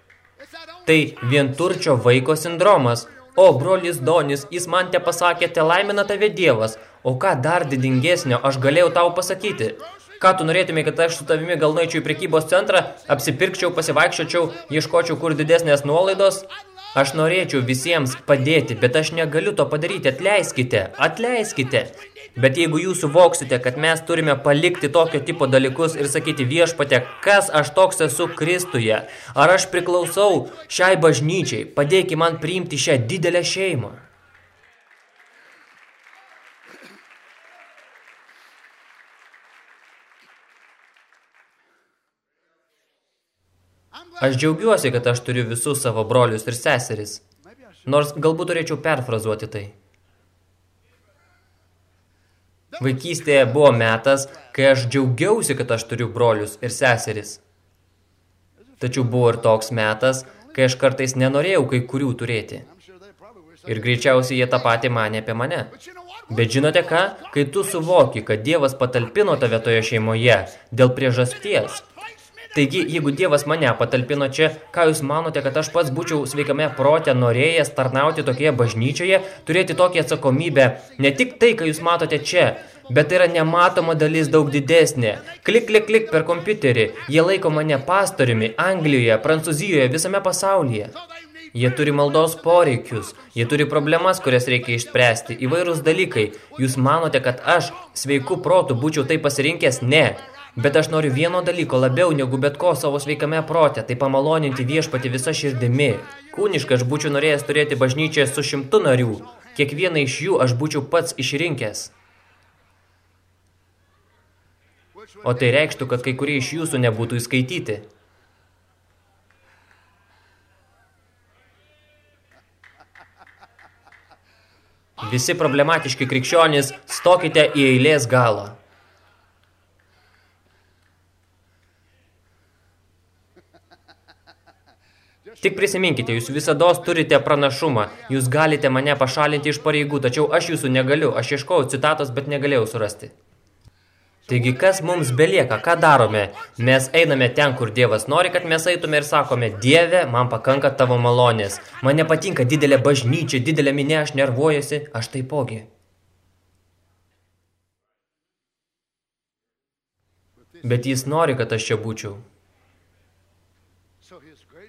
Tai vienturčio vaiko sindromas – O, brolis Donis, jis man te pasakė, te laimina tave Dievas. O ką dar didingesnio aš galėjau tau pasakyti? Ką tu norėtumai, kad aš su tavimi gal nueičiau į prekybos centrą, apsipirkčiau, pasivaikščiočiau, ieškočiau kur didesnės nuolaidos? Aš norėčiau visiems padėti, bet aš negaliu to padaryti. Atleiskite, atleiskite. Bet jeigu jūs suvoksite, kad mes turime palikti tokio tipo dalykus ir sakyti viešpate, kas aš toks esu Kristuje, ar aš priklausau šiai bažnyčiai, padėki man priimti šią didelę šeimą. Aš džiaugiuosi, kad aš turiu visus savo brolius ir seseris. Nors galbūt turėčiau perfrazuoti tai. Vaikystėje buvo metas, kai aš džiaugiausi, kad aš turiu brolius ir seseris. Tačiau buvo ir toks metas, kai aš kartais nenorėjau kai kurių turėti. Ir greičiausiai jie tą patį manė apie mane. Bet žinote ką? Kai tu suvoki, kad Dievas patalpino tave toje šeimoje dėl priežasties, Taigi, jeigu Dievas mane patalpino čia, ką jūs manote, kad aš pats būčiau sveikame protė norėjęs tarnauti tokioje bažnyčioje, turėti tokią atsakomybę, ne tik tai, ką jūs matote čia, bet tai yra nematoma dalis daug didesnė. Klik, klik, klik per kompiuterį, jie laiko mane pastoriumi Anglijoje, Prancūzijoje, visame pasaulyje. Jie turi maldos poreikius, jie turi problemas, kurias reikia išspręsti, įvairūs dalykai. Jūs manote, kad aš sveiku protu būčiau tai pasirinkęs? Ne. Bet aš noriu vieno dalyko labiau negu bet ko savo sveikame prote, tai pamaloninti viešpati visą širdimi. Kūniškai aš būčiau norėjęs turėti bažnyčią su šimtu narių. Kiekvieną iš jų aš būčiau pats išrinkęs. O tai reikštų, kad kai kurie iš jūsų nebūtų įskaityti. Visi problematiški krikščionys, stokite į eilės galą. Tik prisiminkite, jūs visada turite pranašumą, jūs galite mane pašalinti iš pareigų, tačiau aš jūsų negaliu, aš ieškojau citatos, bet negalėjau surasti. Taigi, kas mums belieka, ką darome? Mes einame ten, kur Dievas nori, kad mes eitume ir sakome, Dieve, man pakanka tavo malonės. Man nepatinka didelė bažnyčia, didelė minė, aš nervuojasi, aš taipogi. Bet jis nori, kad aš čia būčiau.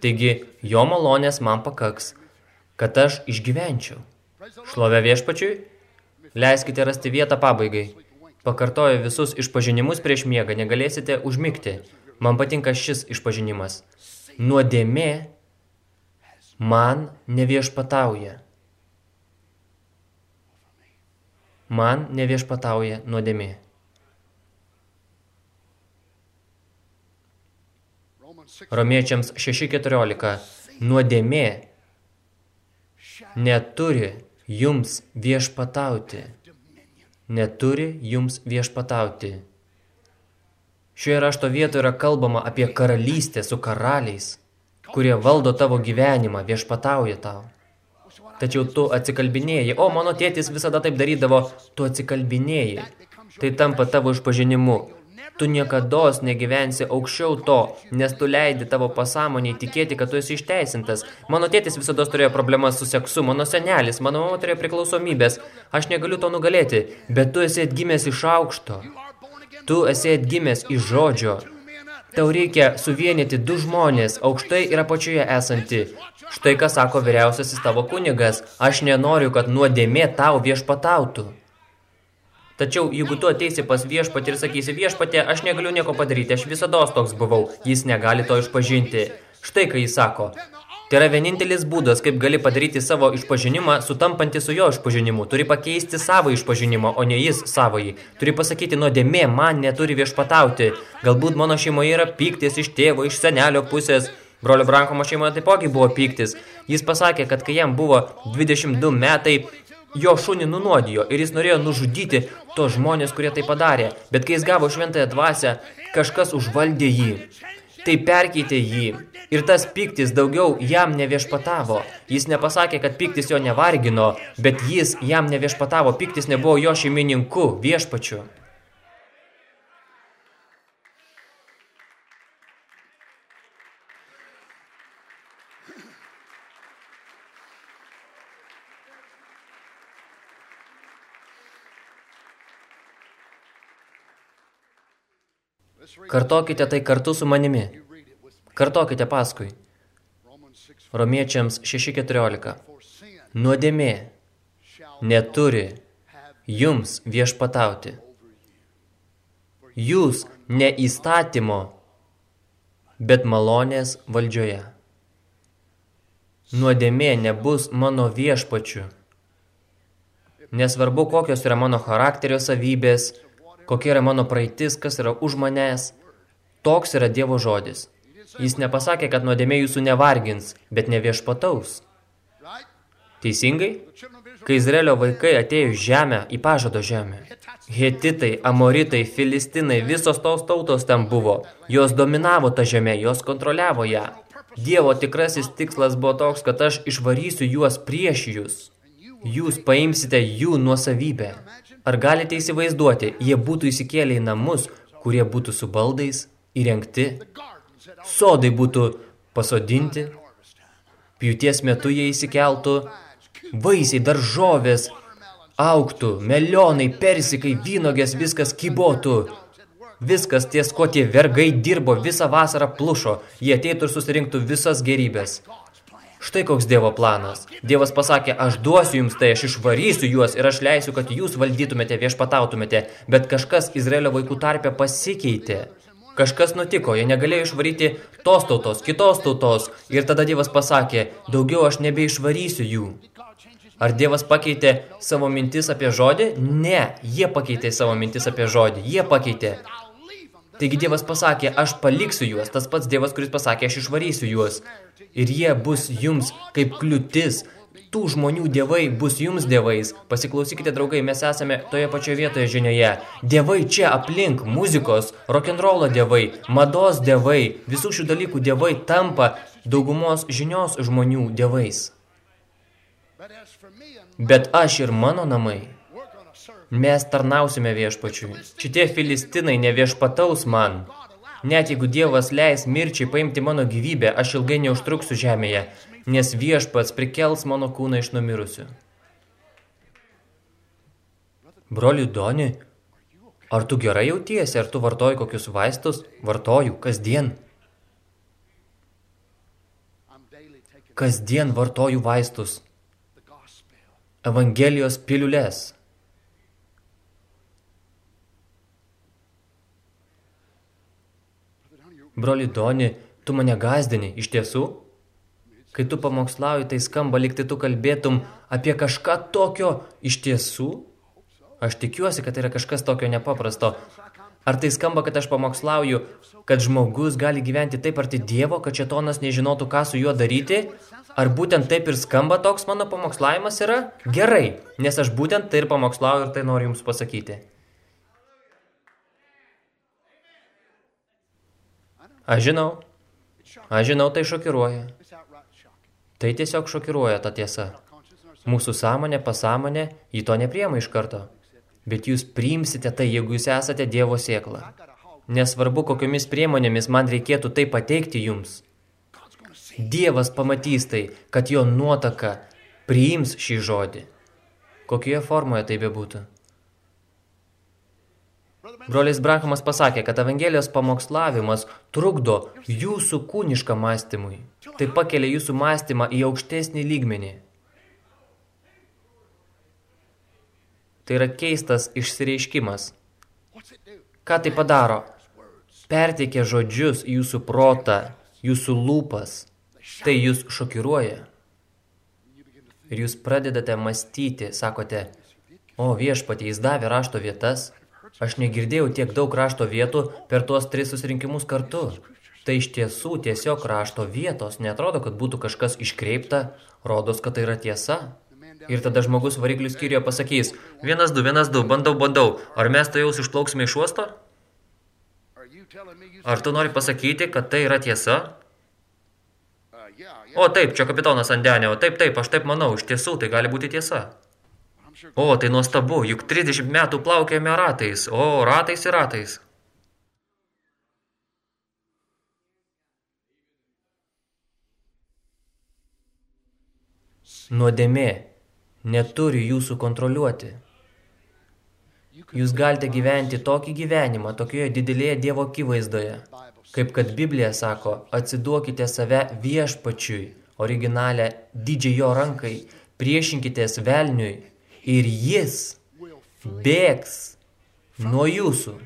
Taigi, jo malonės man pakaks, kad aš išgyvenčiau. Šlovė viešpačiui, leiskite rasti vietą pabaigai. Pakartoju visus išpažinimus prieš miegą, negalėsite užmigti. Man patinka šis išpažinimas. Nuodėmė man neviešpatauja. Man neviešpatauja nuodėmė. Romiečiams 6.14. Nuodėmė neturi jums viešpatauti. Neturi jums viešpatauti. Šioje rašto vietoje yra kalbama apie karalystę su karaliais, kurie valdo tavo gyvenimą, viešpatauja tau. Tačiau tu atsikalbinėjai, o mano tėtis visada taip darydavo, tu atsikalbinėjai. Tai tampa tavo išpažinimu. Tu niekados negyvensi aukščiau to, nes tu leidi tavo pasąmoniai tikėti, kad tu esi išteisintas. Mano tėtis visada turėjo problemas su seksu, mano senelis, mano mama turėjo priklausomybės. Aš negaliu to nugalėti, bet tu esi atgimęs iš aukšto. Tu esi atgimęs iš žodžio. Tau reikia suvienyti du žmonės, aukštai ir apačioje esanti. Štai ką sako vyriausiasis tavo kunigas, aš nenoriu, kad nuodėmė tau viešpatautų. Tačiau, jeigu tu ateisi pas viešpatį ir sakysi, viešpatė, aš negaliu nieko padaryti, aš visada toks buvau, jis negali to išpažinti. Štai ką jis sako. Tai yra vienintelis būdas, kaip gali padaryti savo išpažinimą, sutampantį su jo išpažinimu. Turi pakeisti savo išpažinimą, o ne jis savąjį. Turi pasakyti, nuodėmė man neturi viešpatauti. Galbūt mano šeimoje yra pyktis iš tėvo, iš senelio pusės. Brolio Brankomo šeimoje taipogi buvo pyktis. Jis pasakė, kad kai jam buvo 22 metai, jo šunį nunuodijo ir jis norėjo nužudyti tos žmonės, kurie tai padarė. Bet kai jis gavo šventąją dvasę, kažkas užvaldė jį. Tai perkeitė jį. Ir tas piktis daugiau jam neviešpatavo. Jis nepasakė, kad piktis jo nevargino, bet jis jam neviešpatavo. Piktis nebuvo jo šeimininku, viešpačiu. Kartokite tai kartu su manimi. Kartokite paskui. Romiečiams 6.14. Nuodėmė neturi jums viešpatauti. Jūs ne įstatymo, bet malonės valdžioje. Nuodėmė nebus mano viešpačiu. Nesvarbu, kokios yra mano charakterio savybės, kokia yra mano praeitis, kas yra už manęs. Toks yra Dievo žodis. Jis nepasakė, kad nuodėmė jūsų nevargins, bet neviešpataus. Teisingai? Kai Izraelio vaikai atėjo į žemę, į pažado žemę. Hetitai, Amoritai, Filistinai, visos tos tautos ten buvo. Jos dominavo tą žemę, jos kontroliavo ją. Dievo tikrasis tikslas buvo toks, kad aš išvarysiu juos prieš jūs. Jūs paimsite jų nuosavybę. Ar galite įsivaizduoti, jie būtų įsikėlę į namus, kurie būtų su baldais, įrengti, sodai būtų pasodinti, pjūties metu jie įsikeltų, vaisiai, daržovės, auktų, melionai, persikai, vynogės, viskas kybotų. Viskas ties, ko tie vergai dirbo, visą vasarą plušo, jie ateitų ir susirinktų visas gerybės. Štai koks Dievo planas. Dievas pasakė, aš duosiu jums tai, aš išvarysiu juos ir aš leisiu, kad jūs valdytumėte, viešpatautumėte, bet kažkas Izraelio vaikų tarpe pasikeitė. Kažkas nutiko, jie negalėjo išvaryti tos tautos, kitos tautos ir tada Dievas pasakė, daugiau aš nebeišvarysiu jų. Ar Dievas pakeitė savo mintis apie žodį? Ne, jie pakeitė savo mintis apie žodį. Jie pakeitė. Taigi Dievas pasakė, aš paliksiu juos. Tas pats Dievas, kuris pasakė, aš išvarysiu juos. Ir jie bus jums kaip kliūtis. Tų žmonių dievai bus jums dievais. Pasiklausykite, draugai, mes esame toje pačioje vietoje žinioje. Dievai čia aplink, muzikos, rock'n'rollo dievai, mados dievai, visų šių dalykų dievai tampa daugumos žinios žmonių dievais. Bet aš ir mano namai, mes tarnausime viešpačiui. Šitie filistinai neviešpataus man. Net jeigu Dievas leis mirčiai paimti mano gyvybę, aš ilgai neužtruksiu žemėje, nes viešpats prikels mano kūną iš numirusių. Broli Doni, ar tu gerai jautiesi, ar tu vartoji kokius vaistus? Vartoju, kasdien. Kasdien vartoju vaistus. Evangelijos piliulės. Broli Doni, tu mane gazdini, iš tiesų? Kai tu pamokslauji, tai skamba, lyg tai tu kalbėtum apie kažką tokio iš tiesų? Aš tikiuosi, kad tai yra kažkas tokio nepaprasto. Ar tai skamba, kad aš pamokslauju, kad žmogus gali gyventi taip arti Dievo, kad šetonas nežinotų, ką su juo daryti? Ar būtent taip ir skamba toks mano pamokslavimas yra? Gerai, nes aš būtent tai ir pamokslauju ir tai noriu jums pasakyti. Aš žinau, aš žinau, tai šokiruoja. Tai tiesiog šokiruoja ta tiesa. Mūsų sąmonė, pasąmonė, jį to nepriema iš karto. Bet jūs priimsite tai, jeigu jūs esate Dievo sėkla. Nesvarbu, kokiomis priemonėmis man reikėtų tai pateikti jums. Dievas pamatys tai, kad jo nuotaka priims šį žodį. Kokioje formoje tai bebūtų. Brolis Branhamas pasakė, kad Evangelijos pamokslavimas trukdo jūsų kūnišką mąstymui. Tai pakelia jūsų mąstymą į aukštesnį lygmenį. Tai yra keistas išsireiškimas. Ką tai padaro? Perteikia žodžius jūsų protą, jūsų lūpas – Tai jūs šokiruoja. Ir jūs pradedate mąstyti, sakote, o viešpatė, jis davė rašto vietas. Aš negirdėjau tiek daug rašto vietų per tuos tris susirinkimus kartu. Tai iš tiesų tiesiog rašto vietos, netrodo, kad būtų kažkas iškreipta, rodos, kad tai yra tiesa. Ir tada žmogus variklių skyriuje pasakys, vienas du, vienas du, bandau, bandau, ar mes tai jau išplauksime iš uosto? Ar tu nori pasakyti, kad tai yra tiesa? O taip, čia kapitonas Andenė, o taip, taip, aš taip manau, iš tiesų tai gali būti tiesa. O, tai nuostabu, juk 30 metų plaukėme ratais, o, ratais ir ratais. Nuodėmė neturi jūsų kontroliuoti. Jūs galite gyventi tokį gyvenimą, tokioje didelėje Dievo akivaizdoje, Kaip kad Biblija sako, atsiduokite save viešpačiui, originalią didžiai jo rankai, priešinkitės velniui ir jis bėgs nuo jūsų.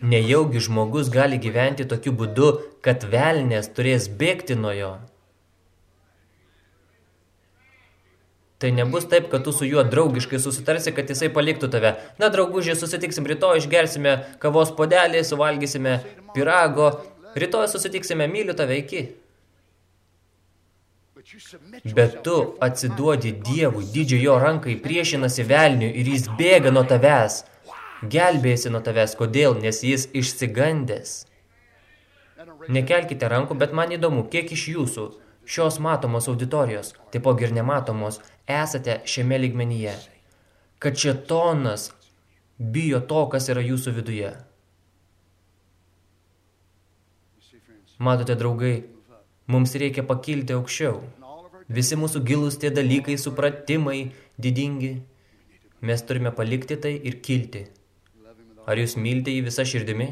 Nejaugi žmogus gali gyventi tokiu būdu, kad velnės turės bėgti nuo jo. Tai nebus taip, kad tu su juo draugiškai susitarsi, kad jisai paliktų tave. Na, draugužiai, susitiksim rytoj, išgersime kavos podelį, suvalgysime pirago. Rytoj susitiksime, myliu tave iki. Bet tu atsiduodi Dievui, didžio jo rankai, priešinasi velniui ir jis bėga nuo tavęs gelbėjasi nuo tavęs. Kodėl? Nes jis išsigandęs. Nekelkite rankų, bet man įdomu, kiek iš jūsų šios matomos auditorijos, taipogi ir nematomos, esate šiame lygmenyje. Kad šetonas bijo to, kas yra jūsų viduje. Matote, draugai, mums reikia pakilti aukščiau. Visi mūsų gilus tie dalykai, supratimai, didingi. Mes turime palikti tai ir kilti. Ar jūs mylite jį visą širdimi?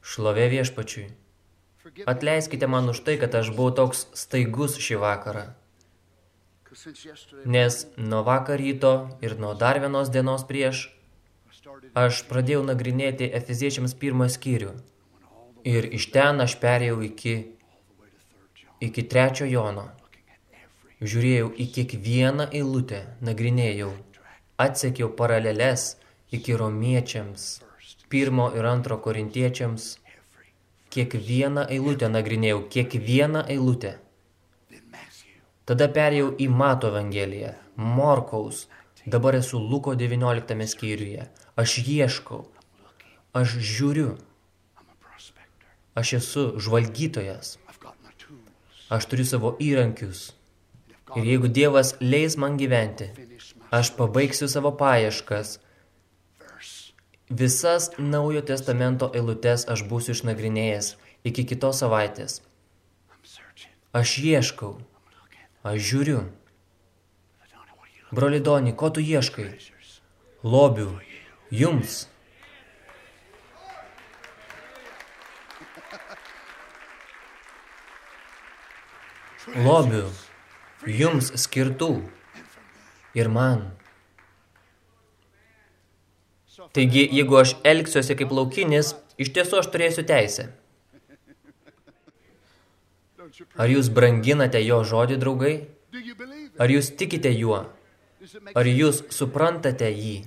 Šlovė viešpačiui. Atleiskite man už tai, kad aš buvau toks staigus šį vakarą. Nes nuo vakar ryto ir nuo dar vienos dienos prieš aš pradėjau nagrinėti Efeziečiams pirmą skyrių. Ir iš ten aš perėjau iki, iki trečio Jono. Žiūrėjau į kiekvieną eilutę, nagrinėjau, atsekiau paraleles iki romiečiams, pirmo ir antro korintiečiams, kiekvieną eilutę nagrinėjau, kiekvieną eilutę. Tada perėjau į Mato Evangeliją, Morkaus, dabar esu Luko 19 skyriuje. Aš ieškau, aš žiūriu, aš esu žvalgytojas, aš turiu savo įrankius. Ir jeigu Dievas leis man gyventi, aš pabaigsiu savo paieškas – Visas Naujo testamento eilutes aš būsiu išnagrinėjęs iki kitos savaitės. Aš ieškau, aš žiūriu. Brolidoni, ko tu ieškai? Lobių, jums. Lobių, jums skirtų ir man. Taigi, jeigu aš elgsiuosi kaip laukinis, iš tiesų aš turėsiu teisę. Ar jūs branginate jo žodį, draugai? Ar jūs tikite juo? Ar jūs suprantate jį?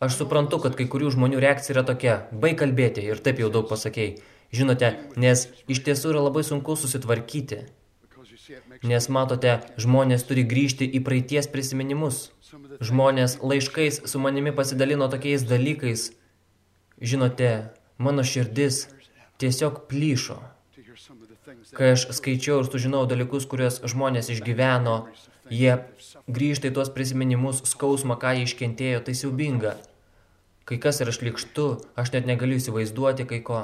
Aš suprantu, kad kai kurių žmonių reakcija yra tokia, baig kalbėti ir taip jau daug pasakėjai. Žinote, nes iš tiesų yra labai sunku susitvarkyti. Nes matote, žmonės turi grįžti į praeities prisiminimus. Žmonės laiškais su manimi pasidalino tokiais dalykais. Žinote, mano širdis tiesiog plyšo. Kai aš skaičiau ir sužinau dalykus, kuriuos žmonės išgyveno, jie grįžta į tuos prisiminimus, skausmą, ką jie iškentėjo, tai siaubinga. Kai kas yra šlikštu, aš net negaliu įsivaizduoti kai ko.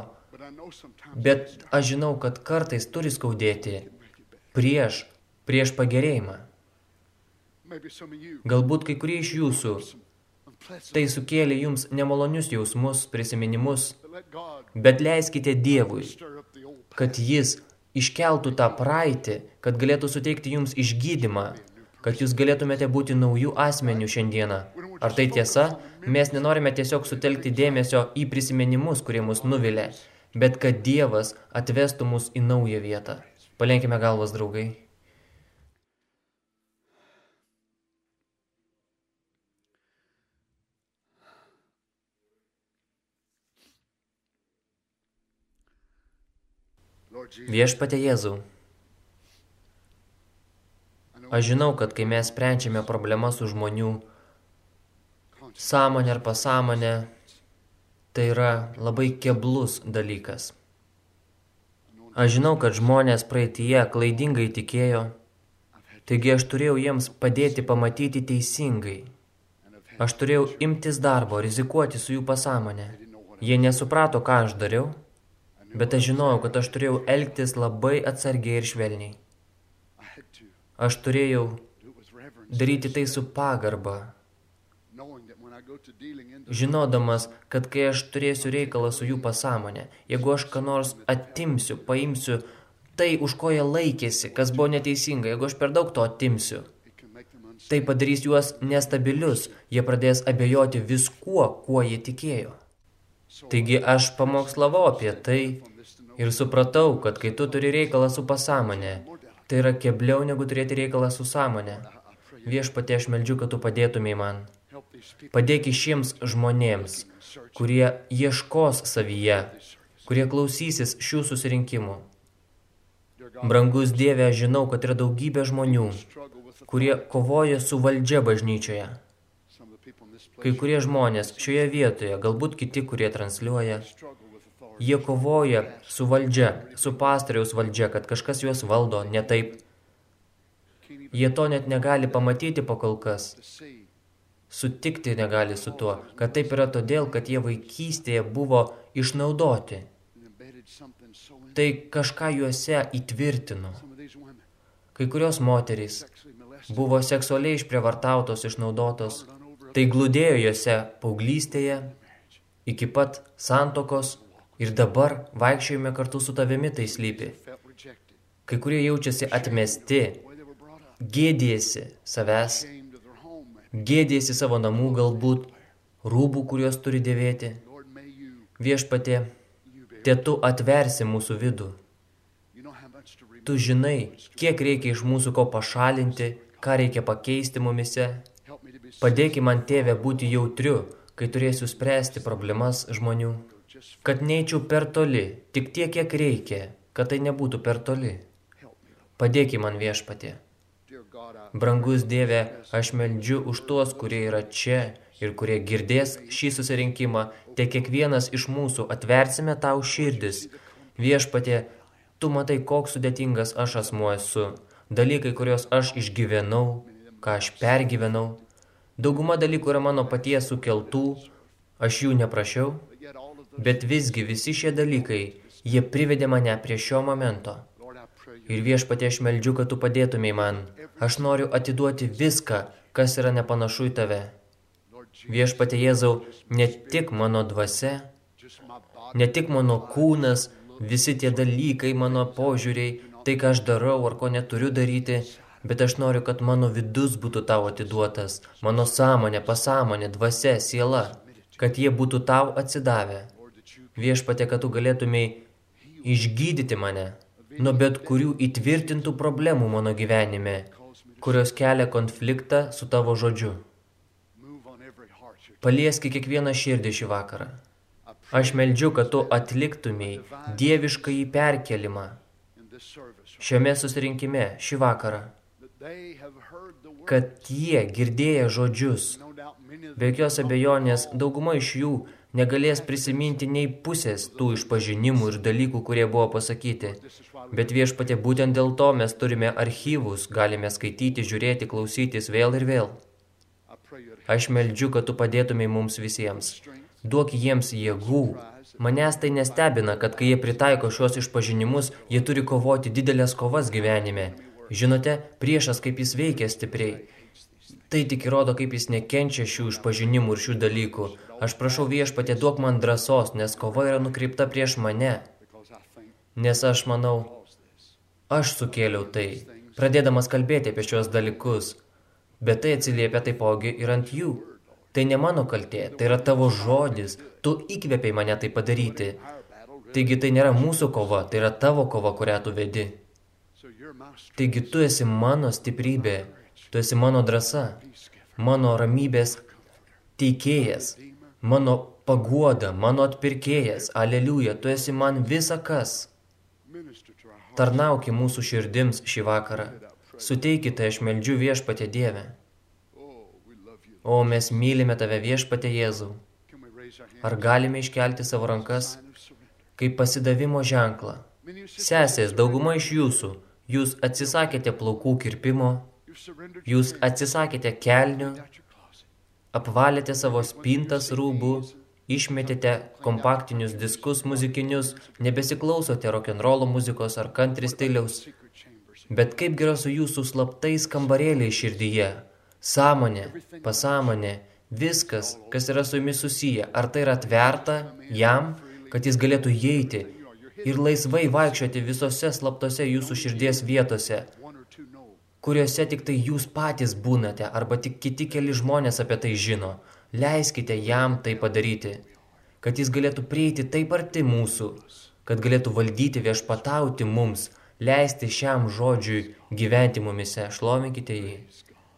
Bet aš žinau, kad kartais turi skaudėti prieš, prieš pagerėjimą. Galbūt kai kurie iš jūsų tai sukėlė jums nemalonius jausmus, prisiminimus, bet leiskite Dievui, kad Jis iškeltų tą praeitį, kad galėtų suteikti jums išgydymą, kad jūs galėtumėte būti naujų asmenių šiandieną. Ar tai tiesa? Mes nenorime tiesiog sutelkti dėmesio į prisiminimus, kurie mus nuvilė, bet kad Dievas atvestų mus į naują vietą. Palenkime galvas, draugai. Viešpate Jėzau, aš žinau, kad kai mes sprendžiame problemas su žmonių sąmonė ar pasąmonė, tai yra labai keblus dalykas. Aš žinau, kad žmonės praeitie klaidingai tikėjo, taigi aš turėjau jiems padėti pamatyti teisingai. Aš turėjau imtis darbo, rizikuoti su jų pasąmonė. Jie nesuprato, ką aš dariau, Bet aš žinojau, kad aš turėjau elgtis labai atsargiai ir švelniai. Aš turėjau daryti tai su pagarba, žinodamas, kad kai aš turėsiu reikalą su jų pasąmonė, jeigu aš ką nors atimsiu, paimsiu tai, už ko jie laikėsi, kas buvo neteisinga, jeigu aš per daug to atimsiu, tai padarys juos nestabilius, jie pradės abejoti viskuo, kuo jie tikėjo. Taigi aš pamokslavau apie tai ir supratau, kad kai tu turi reikalą su pasąmonė, tai yra kebliau negu turėti reikalą su sąmonė. Viešpatie aš meldžiu, kad tu padėtumėj man. Padėk šiems žmonėms, kurie ieškos savyje, kurie klausysis šių susirinkimų. Brangus Dieve, žinau, kad yra daugybė žmonių, kurie kovoja su valdžia bažnyčioje. Kai kurie žmonės šioje vietoje, galbūt kiti, kurie transliuoja, jie kovoja su valdžia, su pastoriaus valdžia, kad kažkas juos valdo ne taip. Jie to net negali pamatyti pakol kas. Sutikti negali su tuo, kad taip yra todėl, kad jie vaikystėje buvo išnaudoti. Tai kažką juose įtvirtino. Kai kurios moterys buvo seksualiai išprievartautos, išnaudotos, tai glūdėjo juose paauglystėje, iki pat santokos ir dabar vaikščiojame kartu su tavimi tai slypi. Kai kurie jaučiasi atmesti, gėdėsi savęs, gėdėsi savo namų galbūt, rūbų, kuriuos turi dėvėti. Viešpatė, te tu atversi mūsų vidų. Tu žinai, kiek reikia iš mūsų ko pašalinti, ką reikia pakeisti mumise. Padėki man, tėvė, būti jautriu, kai turėsiu spręsti problemas žmonių. Kad neičiau per toli, tik tiek, kiek reikia, kad tai nebūtų per toli. Padėki man viešpatė. Brangus Dieve, aš meldžiu už tuos, kurie yra čia ir kurie girdės šį susirinkimą, te kiekvienas iš mūsų atversime tau širdis. Viešpatė, tu matai, koks sudėtingas aš asmuo esu dalykai, kuriuos aš išgyvenau, ką aš pergyvenau. Dauguma dalykų yra mano paties sukeltų, aš jų neprašiau, bet visgi visi šie dalykai, jie privedė mane prie šio momento. Ir viešpatie aš meldžiu, kad tu padėtumėj man. Aš noriu atiduoti viską, kas yra nepanašu į tave. Viešpatie Jėzau, ne tik mano dvasia, ne tik mano kūnas, visi tie dalykai, mano požiūriai, tai, ką aš darau ar ko neturiu daryti, bet aš noriu, kad mano vidus būtų tau atiduotas, mano sąmonė, pasąmonė, dvasia, siela, kad jie būtų tau atsidavę. Viešpatė, kad tu galėtumėj išgydyti mane nuo bet kurių įtvirtintų problemų mano gyvenime, kurios kelia konfliktą su tavo žodžiu. Palieski kiekvieną širdį šį vakarą. Aš meldžiu, kad tu atliktumėj dievišką į perkelimą šiame susirinkime šį vakarą, kad jie girdėję žodžius, be jokios abejonės dauguma iš jų negalės prisiminti nei pusės tų išpažinimų ir dalykų, kurie buvo pasakyti. Bet viešpatė, būtent dėl to mes turime archyvus, galime skaityti, žiūrėti, klausytis vėl ir vėl. Aš meldžiu, kad tu padėtumai mums visiems. Duok jiems jėgų, Manęs tai nestebina, kad kai jie pritaiko šios išpažinimus, jie turi kovoti didelės kovas gyvenime. Žinote, priešas kaip jis veikia stipriai. Tai tik įrodo, kaip jis nekenčia šių išpažinimų ir šių dalykų. Aš prašau viešpatė, duok man drąsos, nes kova yra nukreipta prieš mane. Nes aš manau, aš sukėliau tai, pradėdamas kalbėti apie šios dalykus. Bet tai atsiliepia taipogi ir ant jų. Tai ne mano kaltė, tai yra tavo žodis. Tu įkvėpiai mane tai padaryti. Taigi tai nėra mūsų kova, tai yra tavo kova, kurią tu vedi. Taigi tu esi mano stiprybė, tu esi mano drąsa, mano ramybės teikėjas, mano paguoda, mano atpirkėjas, aleliuja, tu esi man visa kas. Tarnauki mūsų širdims šį vakarą. Suteikite, aš meldžiu viešpatė Dievę. O mes mylime tave viešpatė Jėzau. Ar galime iškelti savo rankas kaip pasidavimo ženklą? Sesės, dauguma iš jūsų, jūs atsisakėte plaukų kirpimo, jūs atsisakėte kelnių, apvalėte savo spintas rūbų, išmetėte kompaktinius diskus muzikinius, nebesiklausote rock'n'rollo muzikos ar country stiliaus. Bet kaip yra su jūsų slaptais kambarėliai širdyje – Sąmonė, pasąmonė, Viskas, kas yra su jumis susiję, ar tai yra atverta jam, kad jis galėtų įeiti ir laisvai vaikščioti visose slaptose jūsų širdies vietose, kuriuose tik tai jūs patys būnate, arba tik kiti keli žmonės apie tai žino. Leiskite jam tai padaryti, kad jis galėtų prieiti taip arti mūsų, kad galėtų valdyti viešpatauti mums, leisti šiam žodžiui gyventi mumise. Šlovinkite jį.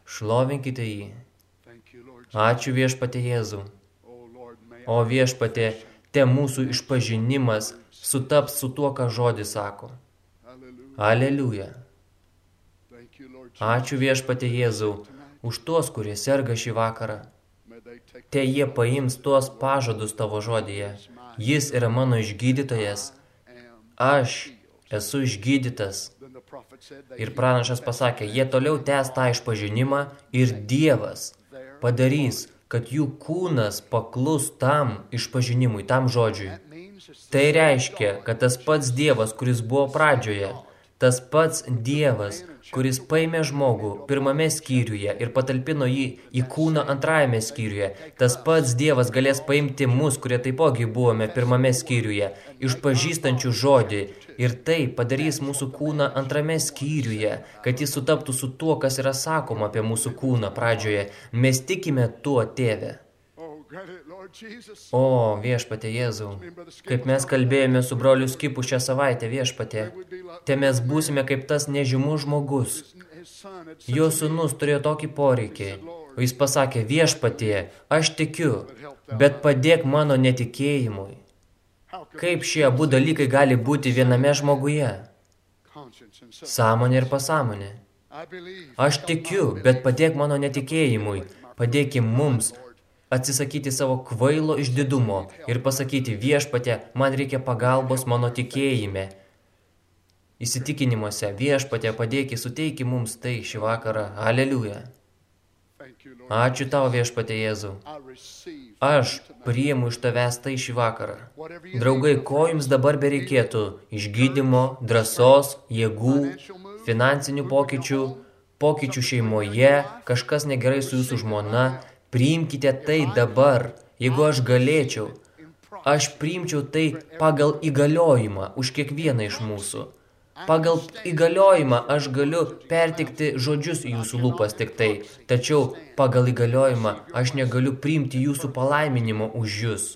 Šlovinkite jį. Ačiū viešpatė Jėzų. O viešpatė, te mūsų išpažinimas sutaps su tuo, ką žodis sako. Aleliuja. Ačiū viešpatė Jėzau už tuos, kurie serga šį vakarą. Te jie paims tuos pažadus tavo žodyje. Jis yra mano išgydytojas. Aš esu išgydytas. Ir pranašas pasakė, jie toliau tęs tą išpažinimą ir Dievas padarys, kad jų kūnas paklus tam išpažinimui, tam žodžiui. Tai reiškia, kad tas pats Dievas, kuris buvo pradžioje, tas pats Dievas, kuris paėmė žmogų pirmame skyriuje ir patalpino jį į kūną antrajame skyriuje, tas pats Dievas galės paimti mus, kurie taipogi buvome pirmame skyriuje, išpažįstančių žodį ir tai padarys mūsų kūną antrame skyriuje, kad jis sutaptų su tuo, kas yra sakoma apie mūsų kūną pradžioje. Mes tikime tuo, tėve. O, viešpatė Jėzau, kaip mes kalbėjome su broliu Skipu šią savaitę, viešpatė, te mes būsime kaip tas nežymus žmogus. Jo sunus turėjo tokį poreikį, o jis pasakė, viešpatie, aš tikiu, bet padėk mano netikėjimui. Kaip šie abu dalykai gali būti viename žmoguje? Sąmonė ir pasąmonė. Aš tikiu, bet padėk mano netikėjimui, padėkim mums atsisakyti savo kvailo išdidumo ir pasakyti viešpatė, man reikia pagalbos mano tikėjime. Įsitikinimuose viešpatė padėki, suteiki mums tai šį vakarą. Aleliuja. Ačiū tau viešpatė Jėzau. Aš priimu iš tavęs tai šį vakarą. Draugai, ko jums dabar bereikėtų? Išgydymo, drąsos, jėgų, finansinių pokyčių, pokyčių šeimoje, kažkas negerai su jūsų žmona, Priimkite tai dabar, jeigu aš galėčiau. Aš priimčiau tai pagal įgaliojimą už kiekvieną iš mūsų. Pagal įgaliojimą aš galiu pertikti žodžius jūsų lūpas tik tai, tačiau pagal įgaliojimą aš negaliu priimti jūsų palaiminimo už jūs.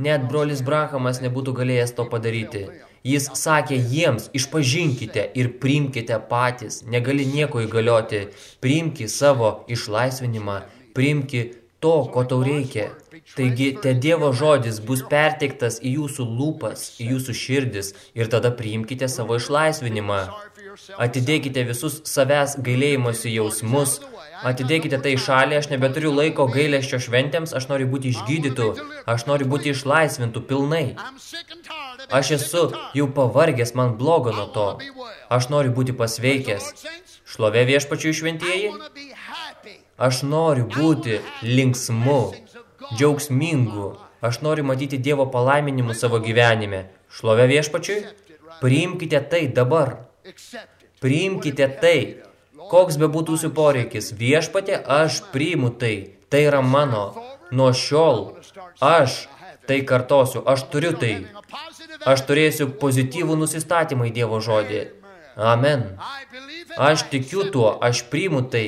Net brolis Brahamas nebūtų galėjęs to padaryti. Jis sakė jiems, išpažinkite ir priimkite patys, negali nieko įgalioti, priimki savo išlaisvinimą, priimki to, ko tau reikia. Taigi, te Dievo žodis bus perteiktas į jūsų lūpas, į jūsų širdis ir tada priimkite savo išlaisvinimą. Atidėkite visus savęs gailėjimosi jausmus, Atidėkite tai šalį, aš nebeturiu laiko gailėščio šventėms, aš noriu būti išgydytų, aš noriu būti išlaisvintų pilnai. Aš esu jau pavargęs, man blogo nuo to. Aš noriu būti pasveikęs. Šlovė viešpačių šventieji. Aš noriu būti linksmu, džiaugsmingu. Aš noriu matyti Dievo palaiminimu savo gyvenime. Šlovė viešpačiui. Priimkite tai dabar. Priimkite tai. Koks be būtų jūsų poreikis, viešpatė, aš priimu tai, tai yra mano, nuo šiol, aš tai kartosiu, aš turiu tai, aš turėsiu pozityvų nusistatymą į Dievo žodį. Amen. Aš tikiu tuo, aš priimu tai,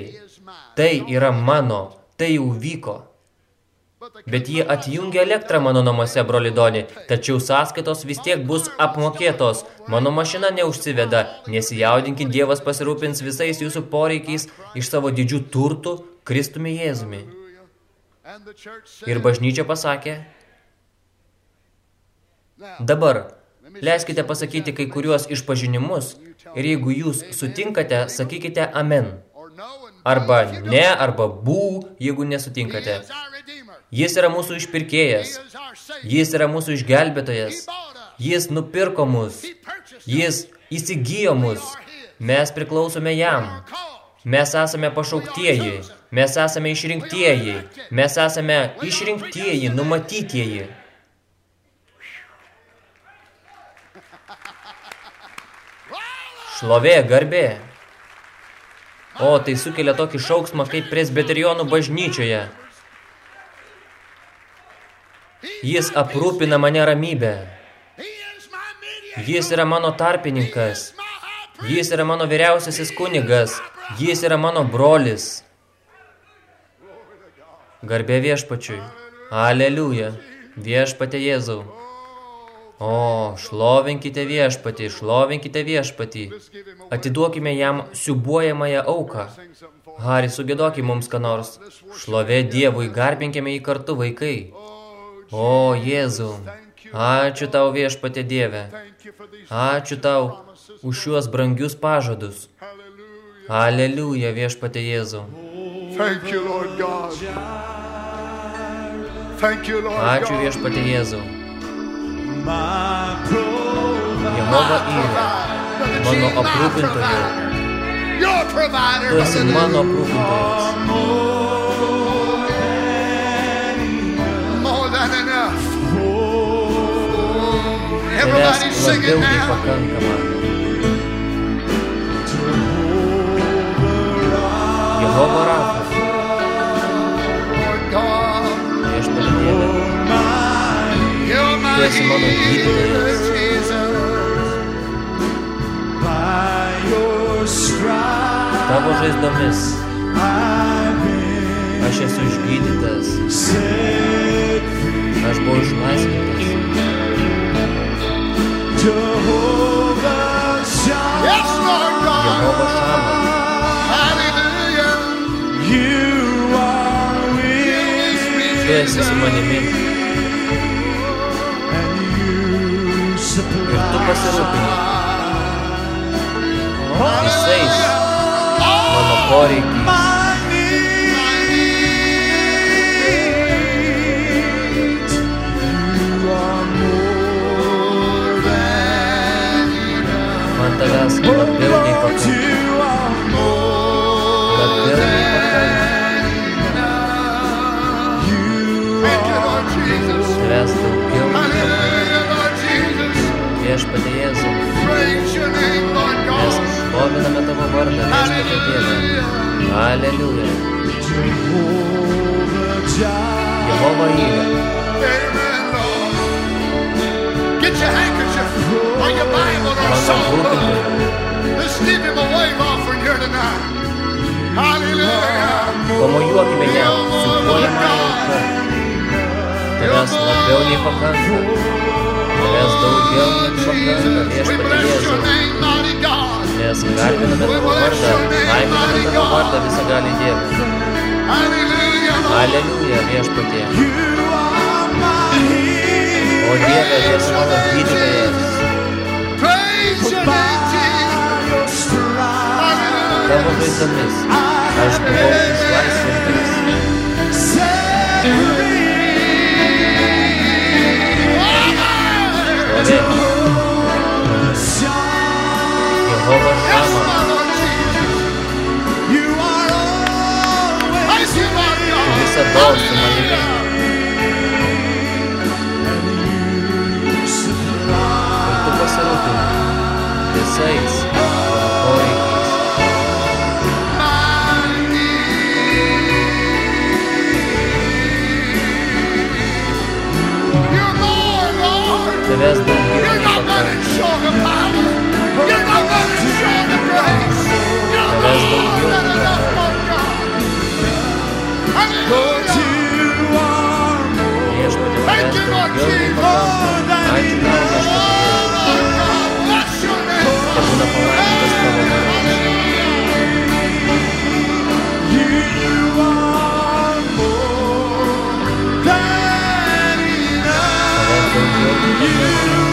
tai yra mano, tai jau vyko. Bet jie atjungia elektrą mano namuose, brolidoni, tačiau sąskaitos vis tiek bus apmokėtos. Mano mašina neužsiveda, nesijaudinkit, Dievas pasirūpins visais jūsų poreikiais iš savo didžių turtų Kristumi Jėzumi. Ir bažnyčia pasakė, dabar leiskite pasakyti kai kuriuos išpažinimus ir jeigu jūs sutinkate, sakykite amen. Arba ne, arba bū, jeigu nesutinkate. Jis yra mūsų išpirkėjas. Jis yra mūsų išgelbėtojas. Jis nupirko mus. Jis įsigijo mus. Mes priklausome jam. Mes esame pašauktieji. Mes esame išrinktieji. Mes esame išrinktieji, numatytieji. Šlovė, garbė. O, tai sukelia tokį šauksmą kaip presbiterionų bažnyčioje. Jis aprūpina mane ramybę. Jis yra mano tarpininkas. Jis yra mano vyriausiasis kunigas. Jis yra mano brolis. Garbė viešpačiui. Aleliuja. Viešpatė Jėzau. O, šlovinkite viešpatį, šlovinkite viešpatį. Atiduokime jam siubuojamąją auką. Hari, sugėdokime mums ką nors. Šlovė Dievui, garbinkime jį kartu, vaikai. O, Jėzau, ačiū tau viešpatė Dieve. Ačiū tau už šiuos brangius pažadus. Aleliuja viešpatė Jėzau. Ačiū viešpatė Jėzau. My provider. Jehova yra mano aprūpintojau. Your provider. Tu esi mano aprūpintojas. More than enough. Tavęs Everybody sing labiau it nei now. pakankama. Jehova Rafa, Tu esi mano healer, gydytojas. Jesus. By your stripes Tavo žaizdomis I've been aš esu išgydytas. set free. Aš buvau išlaisvintas. Jehovah Shammah, Yes, Lord God. Jehova Šama, Hallelujah. you are with tu esi su manimi supply pasirūpini visais mano poreikiais. my Viešpatė Jėzau, Praise your name, Lord mes God. šloviname tavo vardą, viešpatė Dieve. Hallelujah. Aleliuja. Jehovah Jireh. Jehova yra. Amen, Lord. Get your handkerchief or your Bible or a Mano songbook. aprūpintoja. Let's give him a wave offering here tonight. Hallelujah. Pamojuokime jam, supuojama auka. Tavęs labiau nei pakanka. Tavęs daugiau nei pakanka, We viešpatė bless your Jėzau. name, mighty God. Nes garbiname tavo vardą, laiminame tavo vardą visą gali Dievą. Hallelujah, Lord. Aleliuja viešpatie. You are my healer. O Dieve, tu esi mano gydytojas. Praise your name, Jesus. By your stripes Hallelujah. Tavo žaizdomis. Aš buvau išlaisvintas. Amen. Jehovah Shammah. This abode to my living. Quanto você não tem? You're not running short of power. You're not running short of grace. You're not God. Thank you, Lord Jesus. You you.